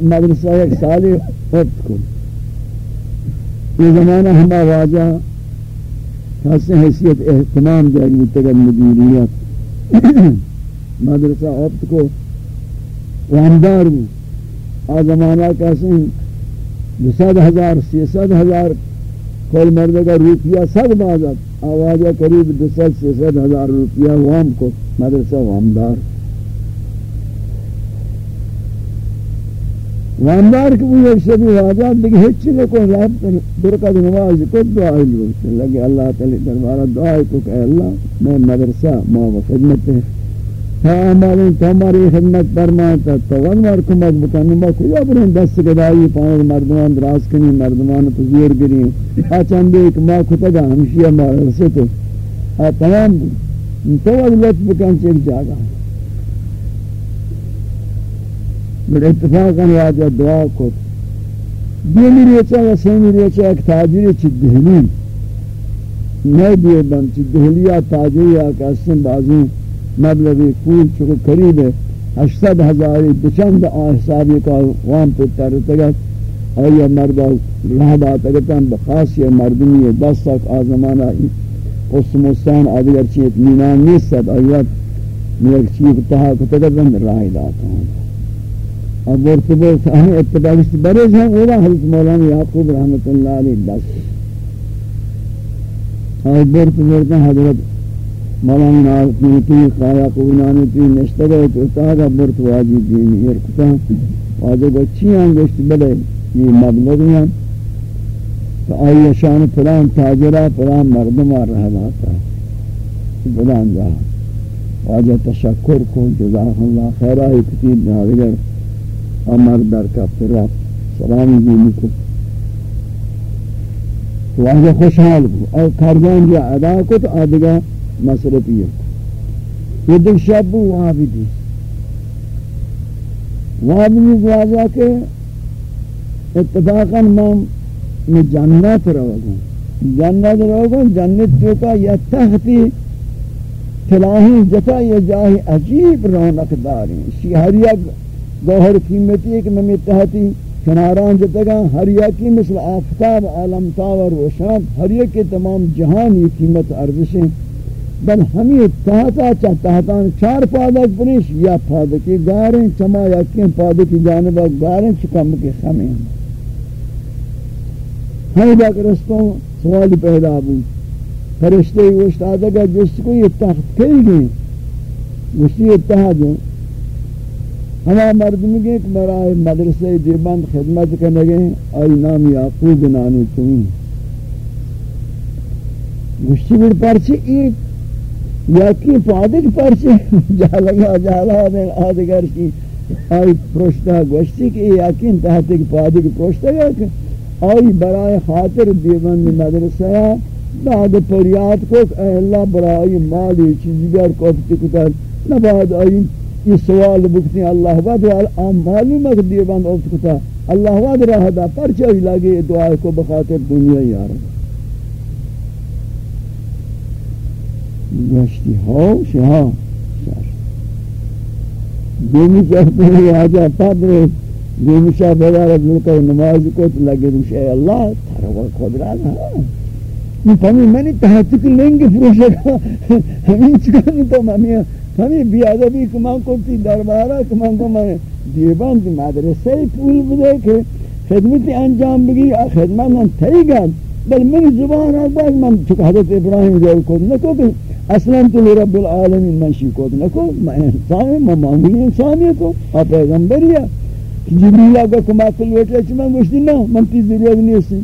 S1: مدرسہ ایک سالی وقت کو۔ یہ زمانہ ہما واجہ خاص حیثیت احتمام جائے متقل مدیریت مدرسہ عبد کو وامدار ہوں۔ آ زمانہ کیسے دو سد ہزار سی سد ہزار کل مردے کا روپیہ سد بازت آوازہ قریب دو سد سی سد ہزار روپیہ وام کو مدرسہ وامدار۔ وامدار کی وہ ایک شبی واجات دیکھ ہچ نے کو رب درکت نماز کو دعائی لوگ لگے اللہ تعالی دربارہ دعائی کو کہ اللہ میں مدرسہ ما و خدمت ہے ہاں ہماری تمہاری خدمت فرماتا تو انوار کمک بکنی ما کوئی اپنے دست گدائی پانے مردمان دراز کنی مردمان تزیر گری آ چندے ایک ما کتا ہمشیہ مدرسے تو تمام تو لطف بکن چیک جاگا بل اتفاقا واجہ دعا کو دیمی ریچا یا سیمی ریچا ایک تاجری چی دہلی نئے دیئے بن چی دہلیہ تاجری آکا اسم بازی مبلغی کول چکو قریب ہے ہشتد ہزاری دچند آحسابی کا وام پر ترتگت آیا مردہ رہ باتگتا بخاص یہ مردمی ہے دس تک آزمانہ اس مستان آدھگر چیت مینان نیست آیت میرے چیز تہا کتگتا راہ داتا ہوں اور مرتبہ صحیح اتباقی سے برز ہیں اولا حضرت مولانا یعقوب رحمت اللہ علیہ دس اور مرتبہ حضرت مولانا نارتنیتی خایا قونانتی نشتگا تو اتاقا مرتبہ واجی دینی ارکتا واجب اچھی ہیں گوشت بلے یہ مبلغی ہیں۔ تو آئی شان پلان تاجرہ پلان مردمہ رہ باتا پلان جا واجہ تشکر کو جزاک اللہ خیرہ کتیب ناظر امر در کف رفت. سلام دینی کو تو آنجا خوشحال کو اور کارجان جا ادا کو تو آدھگا مصرفی کو یہ دیکھ شب وہاں بھی دی وہاں بھی نیز واجہ کہ اتفاقا میں جنت رہو گا جنت رہو گا جنت جو کا یہ تحتی فلاہی جتا یہ جاہی عجیب رونق داری شہریہ گوہر قیمتی ایک نمی تحتی کناران جتگا ہر یکی مثل آفتاب، عالم تاور روشان ہر یکی تمام جہان یہ قیمت ارزشیں بل ہمیں تحتا چاہ تحتان چار پادک پنش یا پادکی گاریں چما یکی پادکی جانبا گاریں چکم کے خمیں ہمیں باک رستوں سوال پیدا بود فرشتے وشتادگا جس کو یہ تخت کئی گئی وشتی اتحاد ہیں۔ ہما مردمی کے ایک برائے مدرسے دیبند خدمت کرنے گئے آئی نام یعقوب نانی تمہیں گوشتی بڑھ پرچے ایک یاکی پادک پرچے جا لگا جالا دیں آدگر کی۔ آئی پروشتہ گوشتی کہ یاکی انتہتے کی پادک پروشتہ گیا کہ آئی برائے خاطر دیبند مدرسے بعد پریاد کو اے اللہ برائے مالی چیزی بیار کوفتی کتر۔ نباد آئی یہ سوال بکتی اللہ واد آم معلوم ہے کہ دیوان اوفت کتا، اللہ واد رہا دا پرچہ لگے دعا کو بخاطر دنیا یار۔ گشتی ہو، شہا دیمی کہتے ہیں آجا پادر دیمی شاہ بیدار ابن کا نماز کو تو لگے روش اے اللہ تھروا خدرات ہاں میں پہمی میں نے تحتک لیں گے فروشے کا، ہمیں چکا نہیں تو مامی ہمیں بیادبی کمان کو تی دربارہ کمان کو میں دیبان تی مدرسے پول بدے کہ خدمت انجام بگی خدمت من تھی گا بل من زبان آباد من چکا حضرت ابراہیم جول کود نکو کہ اصلا تو رب العالمین من شی کود نکو۔ میں انسان میں معمولی انسانی تو۔ آپ پیغمبریا جبریل آگا کما کل ویٹا چی من گوشتی نا من تی ضرورت نیستی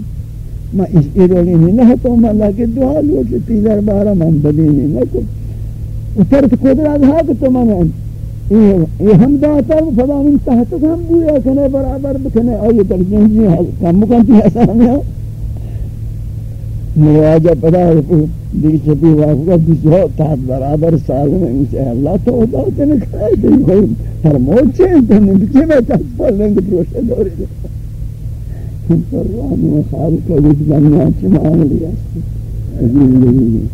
S1: میں اس ایرولی نہیں نہ تو میں اللہ کے دعا لوٹی تی دربارہ من بدینی نکو۔ اترت قدرت ہے کہ تمام یہ ہم داتا ہوں فلا من تحت ہم بویا کنے برابر بکنے اور یہ ترجمہ جی کم مکنتی حسان ہے مواجہ پدا ہے کہ دیکھ چپی واقعہ دوسرا تحت برابر سال میں اسے اللہ تو ادا کنے کھائے تھی کوئی ہر فرموت چین تو نہیں بچے میں تحت پڑھ لیں گے پروشے دوری دے فرمانی و خالق و جس دنیا چمان لیا۔ عزیز لگی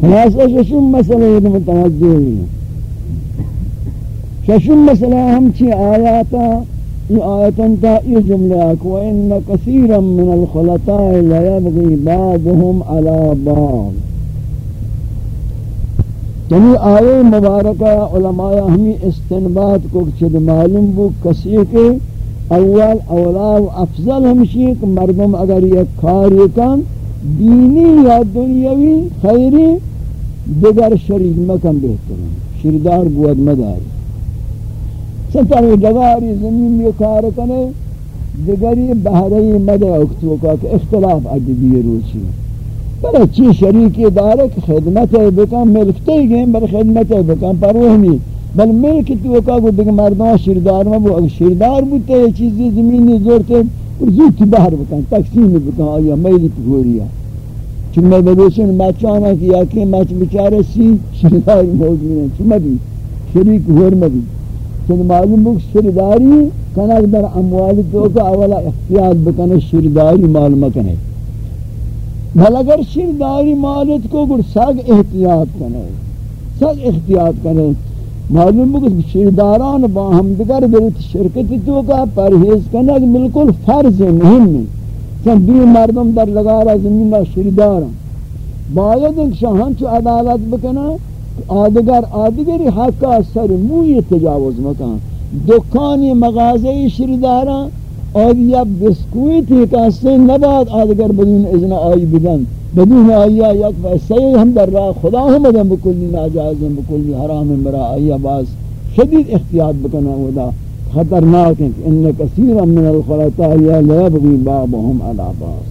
S1: خلاصہ ششم مسئلہ یہ متوجہ ہوئی ششم مسئلہ ہم چی آیاتا یہ آیتاں تا یہ جملہ اکو ان کثیرا من الخلطاء لا يبغي بعضهم على بعض چنی آئے مبارکہ علماء ہمیں استنباد کو چد معلوم بو کسی کے اول اولا و افضل ہمشی کہ مردم اگر یہ کاری کن دینی یا دنیاوی خیری، دیگر شریک مکم بہتر شردار بود مداری سنتر جگاری زمین یہ کار کنے دیگری بہرئی مدہ اکتو کا کہ اختلاف عدبی روچی بلے چی شریکی دارے کہ خدمت بکن ملکتے گئیں بل خدمت بکن پر وہمی بل ملک تو کا کو دیگر مردان شردار میں وہ اگر شردار بودتے یہ چیزی زمینی زورتے زودتی باہر بکن، تقسیم بکن، آیا میلی پکوریا چون میں بدوشن مچانا کیا کہ مچ بچارے سی شردار موجود ہیں چون میں شریک حرمہ بھی چون معلوم بک شرداری کنک در اموال تو کا اولا احتیاط بکنے شرداری معلوم کنے بھل اگر شرداری مالت کو گر سگ احتیاط کنے سگ احتیاط کنے معلوم ہو کہ شیرداران با ہم دگر بلت شرکت تو کا پرہیز کرنا کہ بالکل فرض مهم نہیں چون دو مردم در لگا رہا زمین با شیرداران باید ان شاہن چو عدالت بکنا آدگر آدگری حق کا سر موی تجاوز مکان دکانی مغازه شیرداران اور یا بسکویت ہی کہتے نباد آدگر بدون اذن آئی بدن بدون آئی یک فیصلہ ہم در راہ خدا ہم ادھم بکلی، ناجائز ہم بکلی، حرام مرا آئی باز شدید احتیاط بکنا ودا خطرناک ہے کہ ان کثیرا من الخلطاء یا لیبغی بابهم علی باز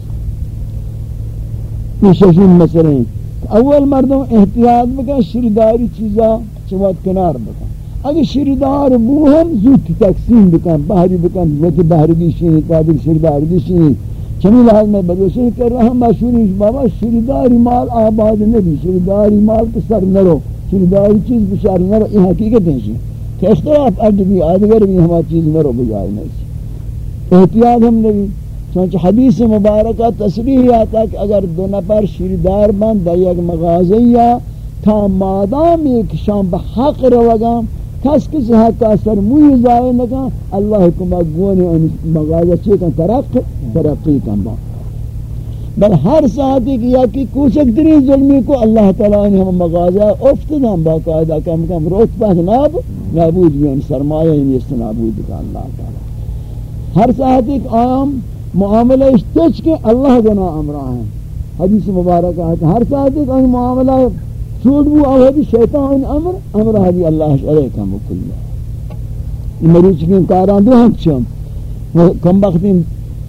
S1: یہ ششین مسئلہ ہیں اول مردم احتیاط بکن، شرداری چیزا چوات کنار بکن۔ اگر شردار بو ہم زود تقسیم بکن بحری بکن وقت بحری دیشینی قادر شردار دیشینی چمی لحاظ میں بدوشی کر رہا ہم مشہوری بابا شرداری مال آباد نبی شرداری مال تو سر نرو شرداری چیز بشار نرو یہ حقیقت ہے کہ اختلاف ارد بھی آدگر بھی ہما چیز نرو بجائے نہیں. احتیاط ہم نبی چونچہ حدیث مبارکہ تصریح آتا کہ اگر دو نفر شیردار بند با یک مغازیہ تا مادام ایک شام بحق روگا کس کسی حق اثر موی ضائع نکا اللہ کو مگوانی ان مغازہ چی کن ترق ترقی کن با۔ بل ہر ساعتی کی یا کی کوچک تری ظلمی کو اللہ تعالیٰ نے ہم مغازہ افتدام باقاعدہ کم کم روت پاس ناب نابود بھی سرمایہ نیست، نابود کا اللہ تعالیٰ۔ ہر ساعتی کی آم معاملہ اشتچ کے اللہ گنا امرہ ہیں۔ حدیث مبارک آتا ہر ساتھ ایک معاملہ چھوٹ بو آوہدی شیطان امر امرہ دی اللہ شرے کا مکل مریض کی کاران دو ہم چم کم بختی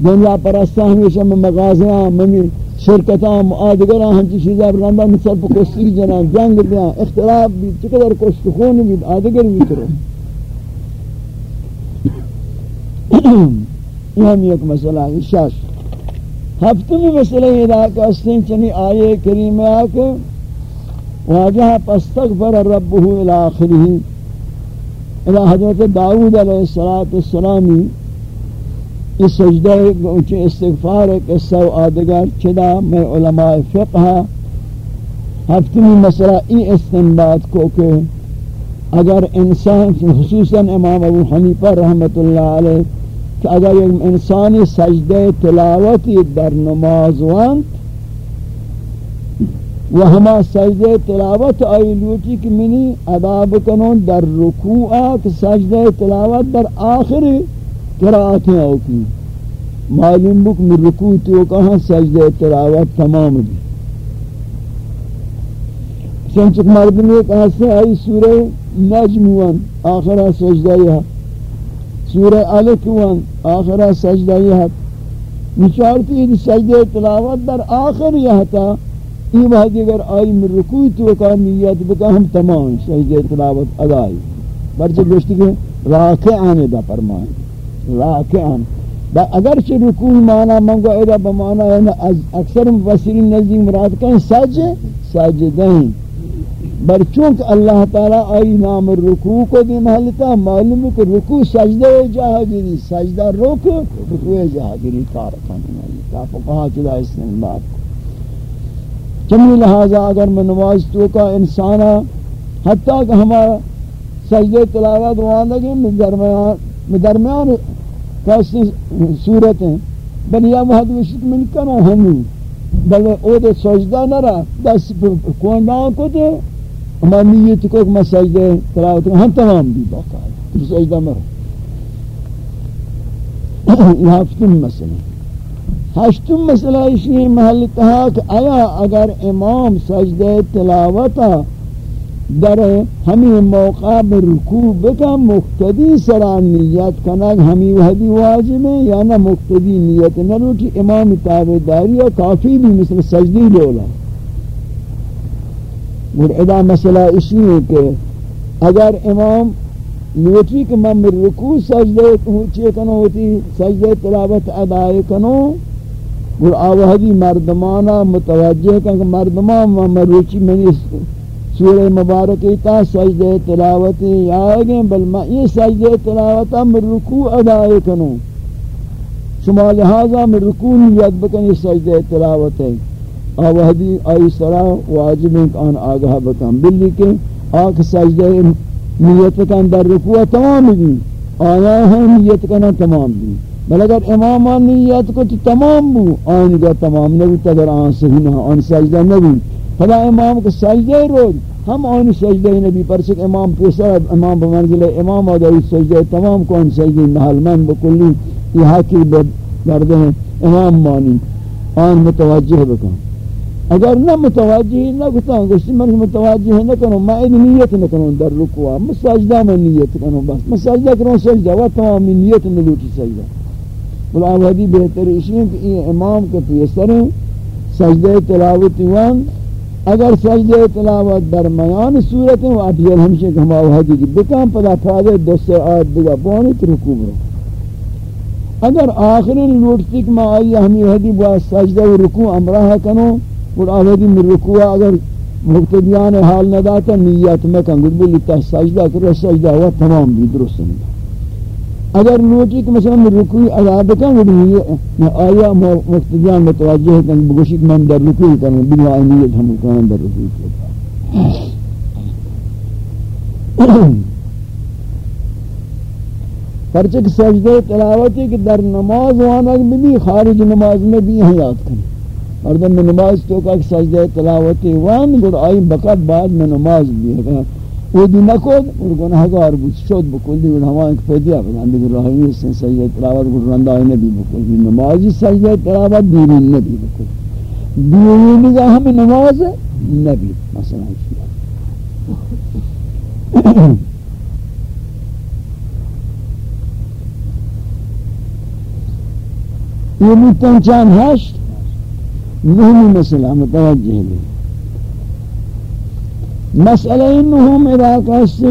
S1: دنیا پرستا ہمیشہ میں مغازیاں میں شرکتاں معادگراں ہم چی چیزیں برندہ مثل پا کشتی جنان جنگ دیاں، اختلاف بھی، چقدر کشت خون بھی آدگر بھی کرو۔ یہ ہم ایک مسئلہ ہے شش ہفتمی مسئلہ یہ رہا کہ اسلام چنی آئے کریمہ آکے واجہ پستغفر ربہ الاخرہ الہ حضرت داود علیہ السلامی اس سجدہ اونچے استغفار قصہ و آدگر چدا میں علماء فقہ ہفتمی مسئلہ ای استنباد کو کہ اگر انسان خصوصاً امام ابو حنیفہ رحمت اللہ علیہ کہ اگر انسانی سجدہ تلاوتی در نماز وانت و ہما سجدہ تلاوت آئی لوٹی کہ منی ادا بکنون در رکوع کہ سجدہ تلاوت در آخر قرآتیں اوکی معلوم بک من رکوع تو کہاں سجدہ تلاوت تمام دی. چنچک مردم ایک حصہ آئی سورہ نجم آخرہ سجدہ یہ. سورہ علق وان آخرہ سجدہ یہ. ہے نچارتی سجدہ تلاوت در آخر یہ تا یہ وحدی اگر آئی من رکوی تو کا نیت بکا، ہم تمام سجدہ تلاوت ادائی۔ برچہ گوشتی کہ راکعان دا فرمائیں راکعان۔ اگرچہ رکوع مانا منگو ایرہ بمانا ہے اکثر مفسرین نزدیک مراد کہیں سج سجدہیں بر چونکہ اللہ تعالی آئی نام رکوع کو دی محلتا معلوم ہے کہ رکوع سجدہ جہاں گری سجدہ رکوع رکوع جہاں گری کارکان محلتا فقہا چلا اس نے بات چمی لہذا اگر میں نماز تو کا انسانا حتیٰ کہ ہمارا سجدہ تلاوت وہاں لگے میں درمیان میں درمیان کیسی صورت ہیں بل یا وحد وشت من کنو ہمیں بلے او دے سجدہ نہ رہا، دس کوندان کو دے اما نیت کو کہ میں سجدہ تلاوت ہم تمام بھی باقاعدہ تو سجدہ مرو۔ یہ ہفتم مسئلہ۔ ہشتم مسئلہ اس لیے محل کہا کہ آیا اگر امام سجدہ تلاوتا در ہمیں موقع برکوع بکا، مقتدی سران نیت کنگ ہمیں وحدی واجب ہے یا نہ مقتدی نیت نہ روٹی امام تابداری کافی بھی مثل سجدی لولا اور ادا مسئلہ اسی ہے کہ اگر امام لوٹی کہ میں رکوع سجدے ہوتی سجدے تلاوت ادائے کنو اور آوہدی مردمانا متوجہ کہ مردمان میں روچی منی سورہ مبارک تا سجدے تلاوت آئے بل میں یہ سجدے تلاوت میں رکوع ادائے کنو شما لہذا میں رکوع نیت بکنی سجدے تلاوت ہے آوہدی آئی سرا واجب ہیں کہ آن آگاہ بکن۔ بلی کے آنکھ سجدہ نیت کن در رکوع تمام بھی، آیا ہے نیت کنا تمام بھی۔ بل اگر امام نیت کو تو تمام بو، آن گا تمام نبی تگر آن صحیح نہ آن سجدہ نبی۔ فلا امام کو سجدہ روز ہم آن سجدہ نبی پرچک امام پیسر امام بمنزل امام آدھائی سجدہ تمام کو آن سجدہ محل من بکلی، یہ حقی بردے ہیں، امام مانی۔ آن متوجہ بکن۔ اگر نہ متوجہ نہ گتا گوشت من متوجہ نہ کروں میں نیت نہ کروں در رکوع۔ مساجدہ میں نیت کروں بس۔ مساجدہ کروں، سجدہ، و تمام نیت نہ لوٹی سجدہ۔ بل آوادی بہتر اس کہ یہ امام کے پیسر ہیں، سجدہ تلاوت وان اگر سجدہ تلاوت درمیان صورت ہیں، وہ افضل ہمشہ کہ ہم آوادی کی بکام پدا فادر دو سے آیت دیگا پوانی تو رکوع برو اگر آخری لوٹتی کہ میں آئی، ہمیں حدی با سجدہ و رکوع امراہ کنوں اور من رکوع اگر مقتدیان حال نہ داتا نیت مکن گل بلی تا سجدہ کرو، سجدہ ہوا تمام بھی درست نہیں۔ اگر نوٹی کہ مثلا من رکوع ادا بکن گل آیا مقتدیان متوجہ کن بگوشی کہ من در رکوع کرن بلی آئی ہم کن در رکوع کرن پرچک سجدہ تلاوتی کہ در نماز وانا بھی خارج نماز میں بھی ہیں یاد کریں۔ مردم میں نماز تو کا سجدہ تلاوت ہے وان گڑ آئی بقت بعد میں نماز بھی ہے۔ وہ دی نکود اور گناہگار بود. شد بکل دی ہوا ایک پیدیا بنا دی راہی سے سجدہ تلاوت گڑ رندا نبی بکل دی نماز سجدہ تلاوت دیری نبی بکل دیری نگاہ ہم نماز نبی، مثلا یہ متن چاند ہشت نہمی مسئلہ متوجہ لی مسئلہ نہم علاقہ سے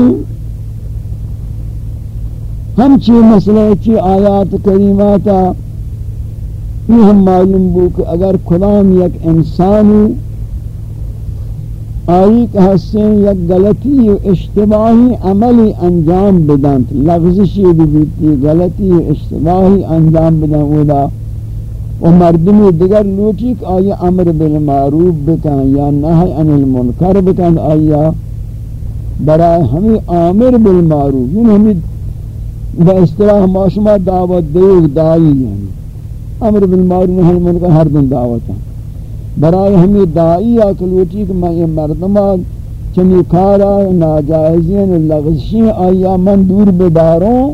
S1: ہم چی مسئلہ چی آیات کریماتا یہ ہم معلوم بو کہ اگر کلام یک انسانی آئی کہ حسین یک غلطی و اشتباہی عملی انجام بدن لغزشی بھی غلطی و اشتباہی انجام بدن اولا و مردمی دیگر لوٹی کہ آیا امر بالمعروف بکن یا نہی عن المنکر بکن، آیا برای ہمیں آمر بالمعروف؟ یعنی ہمیں با اصطلاح معاشمہ دعوت دیگ دائی یعنی. امر بالمعروف نہی المنکر ہر دن دعوت ہیں برای ہمیں دائی آکل لوٹی کہ میں یہ مردمہ چنی کارا ناجائزین لغزشین آیا من دور بداروں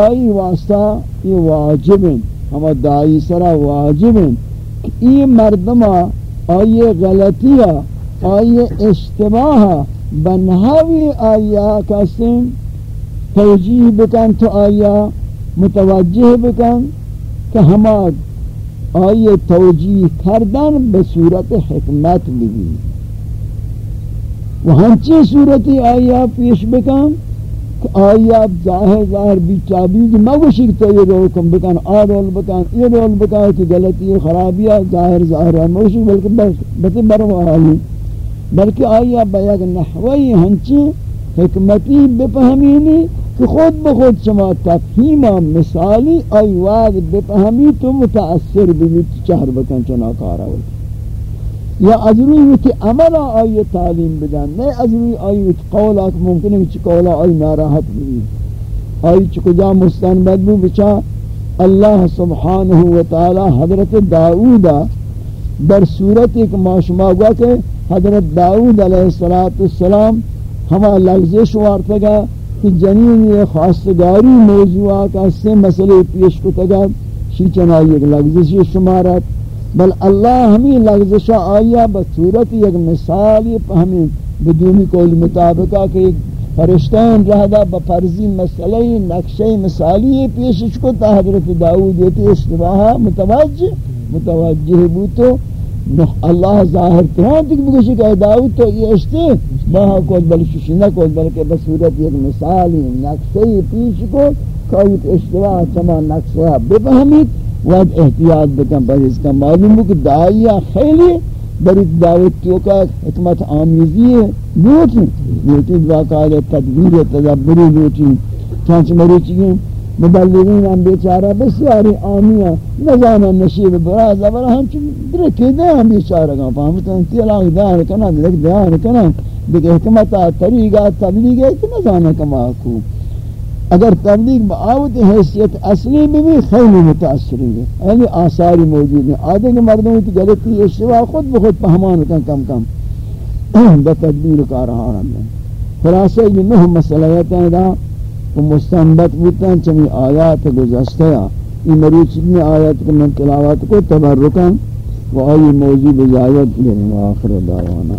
S1: آئی واسطہ یہ واجب ہیں ہم دائی سرا واجب ہیں کہ یہ مردمہ آئیے غلطیہ آئیے اشتباہ بنہاوی آیا کسیم توجیح بکن تو آیا متوجہ بکن کہ ہما آئیے توجیح کردن بصورت حکمت بھی وہ ہنچی صورتی آیا پیش بکن آیا ظاہر ظاہر بھی چابی کہ میں وہ شکتا یہ رول کم بکن، آ رول بکن، یہ رول بکن کہ غلطی خرابیہ ظاہر ظاہر ہے میں وہ بلکہ بطی برو آلی۔ بلکہ آیا بیاگ نحوی ہنچی، حکمتی بپہمینی کہ خود بخود شما تفہیمہ مثالی آئی واگ بپہمی تو متاثر بھی چہر بکن چناکارا ہوتی یا ازروی ویتی عملا آئی تعلیم بدن نہیں ازروی آئی ویتی قولا کہ ممکن ہے کہ قولا آئی ناراحت بھی آئی چکو جا مستنبت بھی بچا اللہ سبحانہ وتعالی حضرت داؤدا در صورت ایک معشما گوا کہ حضرت داؤد علیہ السلام ہما لغزش وارتگا کہ جنین یہ خواستگاری موضوع کا سے مسئلے پیش کو تگا شیچن آئی ایک لغزش شمارت بل اللہ ہمیں لغزش آیا بصورت ایک مثالی ہمیں بدونی قول مطابقہ کہ ایک فرشتان رہدا بفرضی مسئلہ نقشہ مثالی پیشش کو تا حضرت داؤد یہ اشتباہ متوجہ متوجہ بوتو اللہ ظاہر تران تک بگوشی کہ داود تو یہ اشتے باہا کود بلکہ نہ کود بلکہ بصورت ایک مثالی نقصی پیش کو کوئی اشتباہ چما نقصہ بفہمید وقت احتیاط بکن پر اس کا معلوم ہو کہ دعائیہ خیلی بری دعوت تو کا حکمت آمیزی ہے نوٹی نوٹی واقعہ تدبیر تدبری نوٹی چانچ مری چیئے مبلغین ہم بیچارہ بسیاری آمیاں نظانا نشیب برا زبر، ہم چون درکی دے ہم بیچارہ گا فہمتا ہیں تیلاغ دیان کنا دیکھ دیان کنا دیکھ حکمتا طریقہ تبلیغ ہے کہ نظانا کما کو۔ اگر تبلیغ بآوت حیثیت اصلی بھی بھی خیلی متاثری ہے یعنی آثاری موجود ہیں۔ آدھے کے مردوں کی غلطی اشتوا خود بخود پہمان ہوتا کم کم۔ بتدبیر کا رہا رہا ہے خلاصہ یہ نوہ مسئلہ ہے و مستنبت بودتن چمی آیات گزشته یا این مریچ چمی آیات که من تلاوات کو تبرکن و آئی موضوع بجایت لن آخر دعوانا۔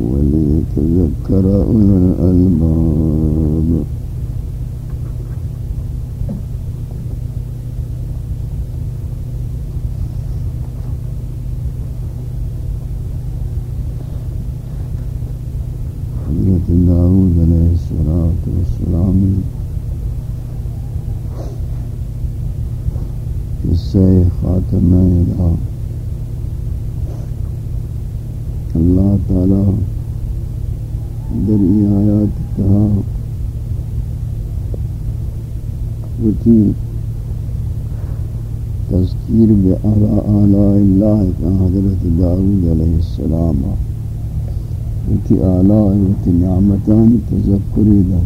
S1: وليتذكر أولو الألباب. حضرت داود عليه الصلاة والسلام قصة خاتمة الأرض. اللہ کا حضرت داود علیہ السلام وتی آلاء وتی نعمتان تذکری دا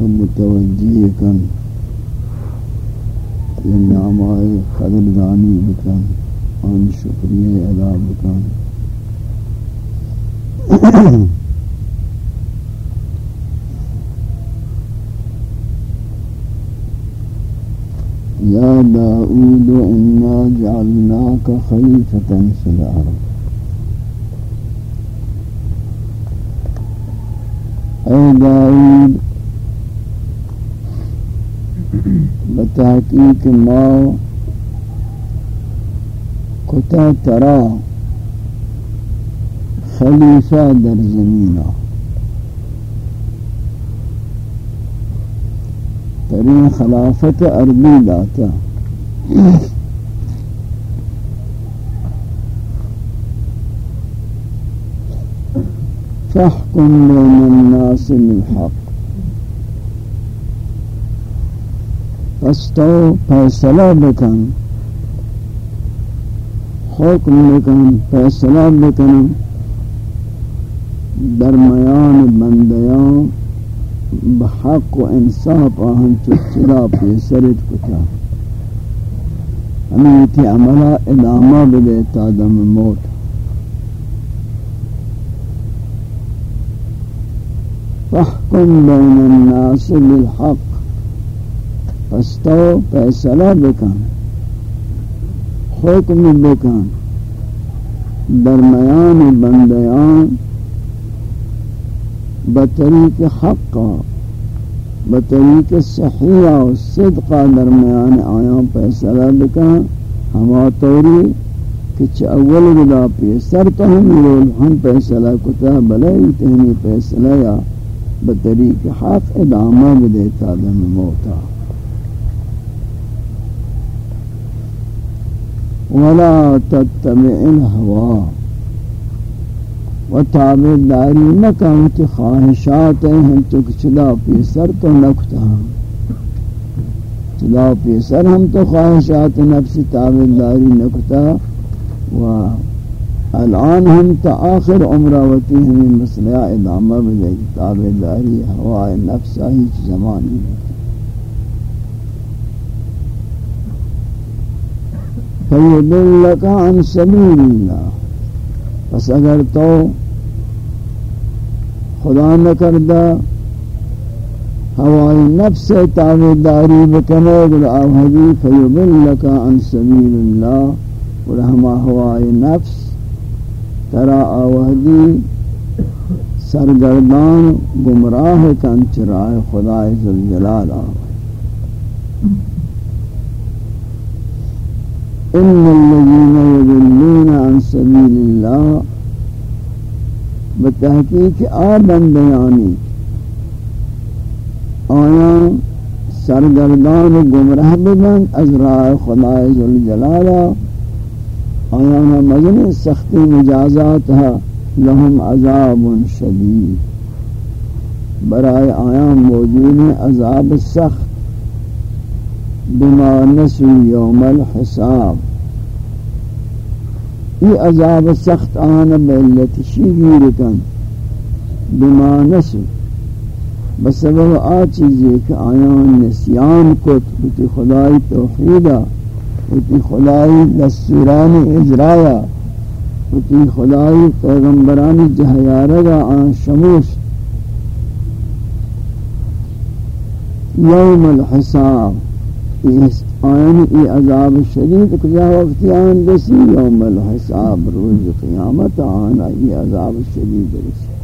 S1: ہم متوجہ کن لنعماء قدردانی بکن ان شکریہ ادا بکن۔ يا داود إنا جعلناك خليفة في الأرض. اے داود بتحقیق ما کتا ترا خلیفہ در زمینہ ترین خلافت عربی داتا فاحكم بين الناس بالحق. فاستو فیصلہ بکن. حکم بکن فیصلہ بکن. درمیان بندیان بحق و انصاف آہن چلا پیسرت کتا. ہمیں تھی عملہ ادامہ بدے تادم موت. فحکم بین الناس بالحق. فستو فیصلہ بکن. حکم بکن. درمیان بندیان بطریق حق بطریق صحیح و صدق درمیان آیا فیصلہ بکا۔ ہما توری کچھ اول گدا پی سر تو ہم رول ہم فیصلہ کتا، بلے تہنی فیصلہ یا بطریق حق ادامہ بدیتا دم موتا۔ ولا تتبع الهوى و تابع داری مکان کی خواہشات ہیں، ہم تو چلا پیسر تو نکتا ہم۔ چلا پیسر ہم تو خواہشات نفس تابع داری نکتا و الان ہم تا آخر عمراوتی ہمیں مسئلہ ادامہ بدے تابع داری ہوائے نفس ہی زمانی فیدلک عن سبیل اللہ۔ پس اگر تو خدا نہ کردہ ہوائی نفس تابداری بکنے گل آوہدی فیدلک عن سبیل اللہ اور ہما ہوائی نفس ترا آوہدی سرگردان گمراہ کن چرائے خدا ذوالجلال آوہدی ان الذين يضلون عن سبيل الله بتحقیق آ بندیانی آیا سرگردان و گمراہ ببند از راه خدای ذوالجلال آیا مجن سختی مجازات لهم عذاب شدید؟ برای آیا موجود عذاب سخت؟ بما نسو یوم الحساب. ای عذاب سخت آن بیلت شیگیر کن بما نسو بسبب آ چیزی کہ آیان نسیان کت. بتی خدای توحیدہ بتی خدای دستوران اجرایا. بتی خدای پیغمبران جہیارگا آن شموش. یوم الحساب. اس آئین ای عذاب شدید کجا وقتی آن دسی یوم الحساب، روز قیامت، آن ای عذاب شدید رسی.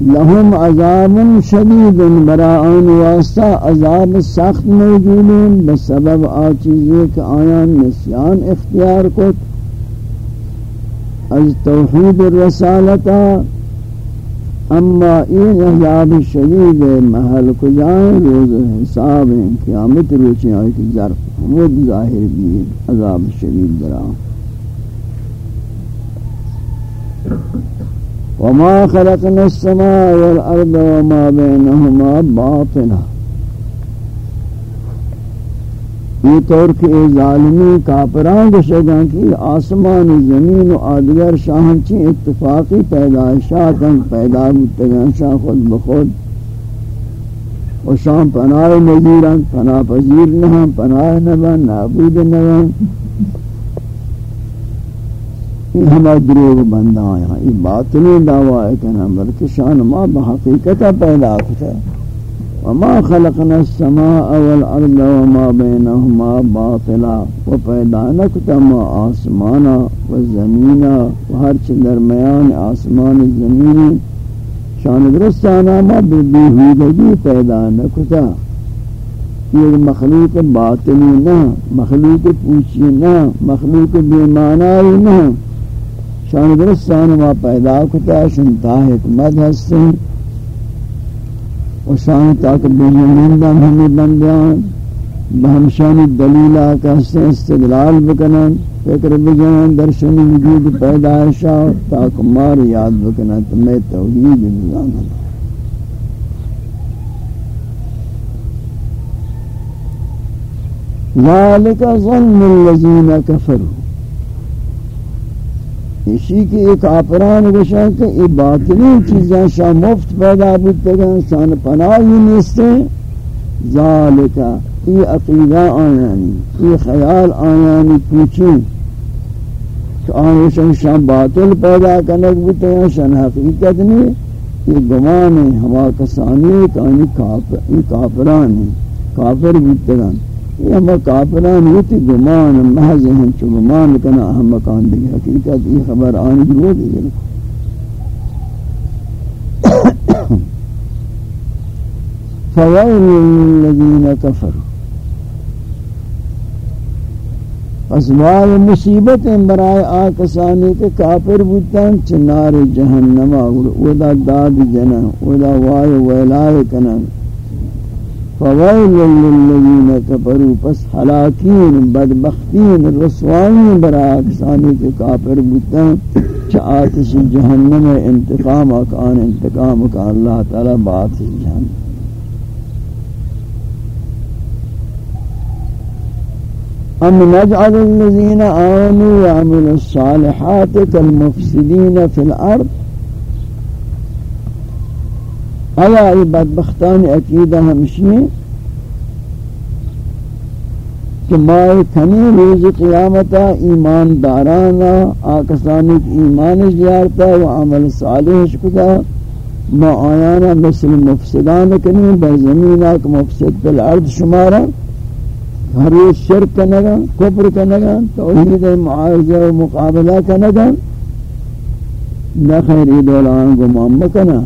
S1: لهم عذاب شدید برا آن واسطہ عذاب سخت موجود بسبب آ چیزیں کہ آیان نسیان اختیار کو از توحید الرسالتا اما این عذاب شدید محل کجائیں روز حساب ہیں قیامت روچیں آئی کی ظرف حمود ظاہر بھی عذاب شدید درام وما خلقنا السماء والأرض وما بينهما باطلا یہ طور کہ اے ظالمی کافران گشگاں کی آسمان زمین و آدگر شاہن چی اتفاقی پیدائشات ہیں پیدا بودتگاں شاہ خود بخود۔ و شام پناہ نظیران پناہ پذیر نہاں پناہ نبان نابود نبان یہ ہمیں دروغ بندہ آیا یہ باطنی دعویٰ ہے کہ بلکہ شان ما بحقیقتا پیدا کتا ہے۔ وما خلقنا السماء والارض وما بينهما باطلا وپیدا نکتا ما آسمانا وزمینا وہرچ درمیان آسمان زمین شان درستانا ما بیہودگی پیدا نکتا یہ مخلوق باطنی نہ، مخلوق پوچی نہ، مخلوق بیمانائی نہ۔ شان درستانا ما پیدا کتا شنتا حکمت ہستیں و شان تاک بیجنندن ہمیں بندیان بہمشان دلیلہ کہستے استدلال بکنن، فکر بجنن درشن وجود پیدائشا تاک مار یاد بکنن تمہیں توحید بزانن ذالک ظن الذین کفروا۔ اسی کی ایک آپران گشن کہ ای باطنی چیزیں شاہ مفت پیدا بودتے گا شان پناہی نیستے ذالکا ای عقیدہ آیانی ای خیال آیانی پوچھیں۔ کہ آنشان شاہ باطل پیدا کنک بودتے گا شان حقیقت نہیں یہ گمان ہے ہما کسانی کہ کافران ہیں، کافر بودتے گا یہ ہم کافران ہوتی گمان محض ہیں چو گمان کنا ہم مکان دیگے حقیقت یہ خبر آنی بھی ہو دیگے فوائل للذین کفروا. پس وای مصیبت برائے آکسانی کے کافر بودتاں چنار جہنم آگر ودا داد جنا ودا وای ویلائے کنن. فویل للذین کفروا پس حلاکین، بدبختین رسوائین برائے آکسانی کے کافر بودتاں چا آتش جہنم انتقام اکان انتقام کا اللہ تعالی بات جہنم۔ ام نجعل الذين آمنوا وعملوا الصالحات كالمفسدين في الأرض ایا ای بدبختان عقیدہ ہمشی کہ مائے کھنی روز قیامتا ایمان دارانا آکسانی کی ایمان جیارتا و عمل صالح شکتا، ما آیانا مثل مفسدان کنی، بر زمینہ مفسد بالعرض شمارا، ہر روز شرک کنگا، کفر کنگا، توحید معارضہ و مقابلہ کنگا، نہ خیر دولان گمان مکنا۔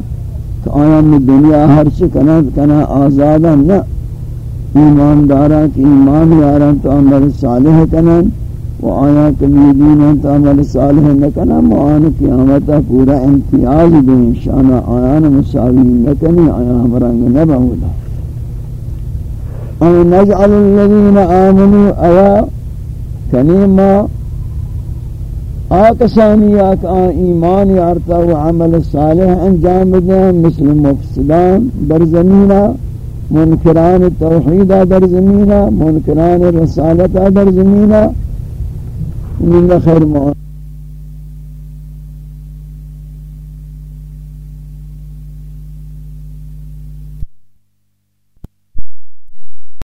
S1: کہ آیا میں دنیا ہر چی کنا کنا آزادا نہ ایماندارا کی ایمان یارا تو عمل صالح کنا و آیا کبھی دین تو عمل صالح نہ کنا معان قیامتا پورا امتیاز دیں شانہ آیا مساوی نکنی آیا ہمرنگ نبا ہوتا او نجعل الذين آمنوا ایا کنیما آکسانی آک ایمان یارتا و عمل صالح انجام دیں مثل مفسدان در زمینہ، منکران توحیدہ در زمینہ، منکران رسالتہ در زمینہ۔ من خیر معاون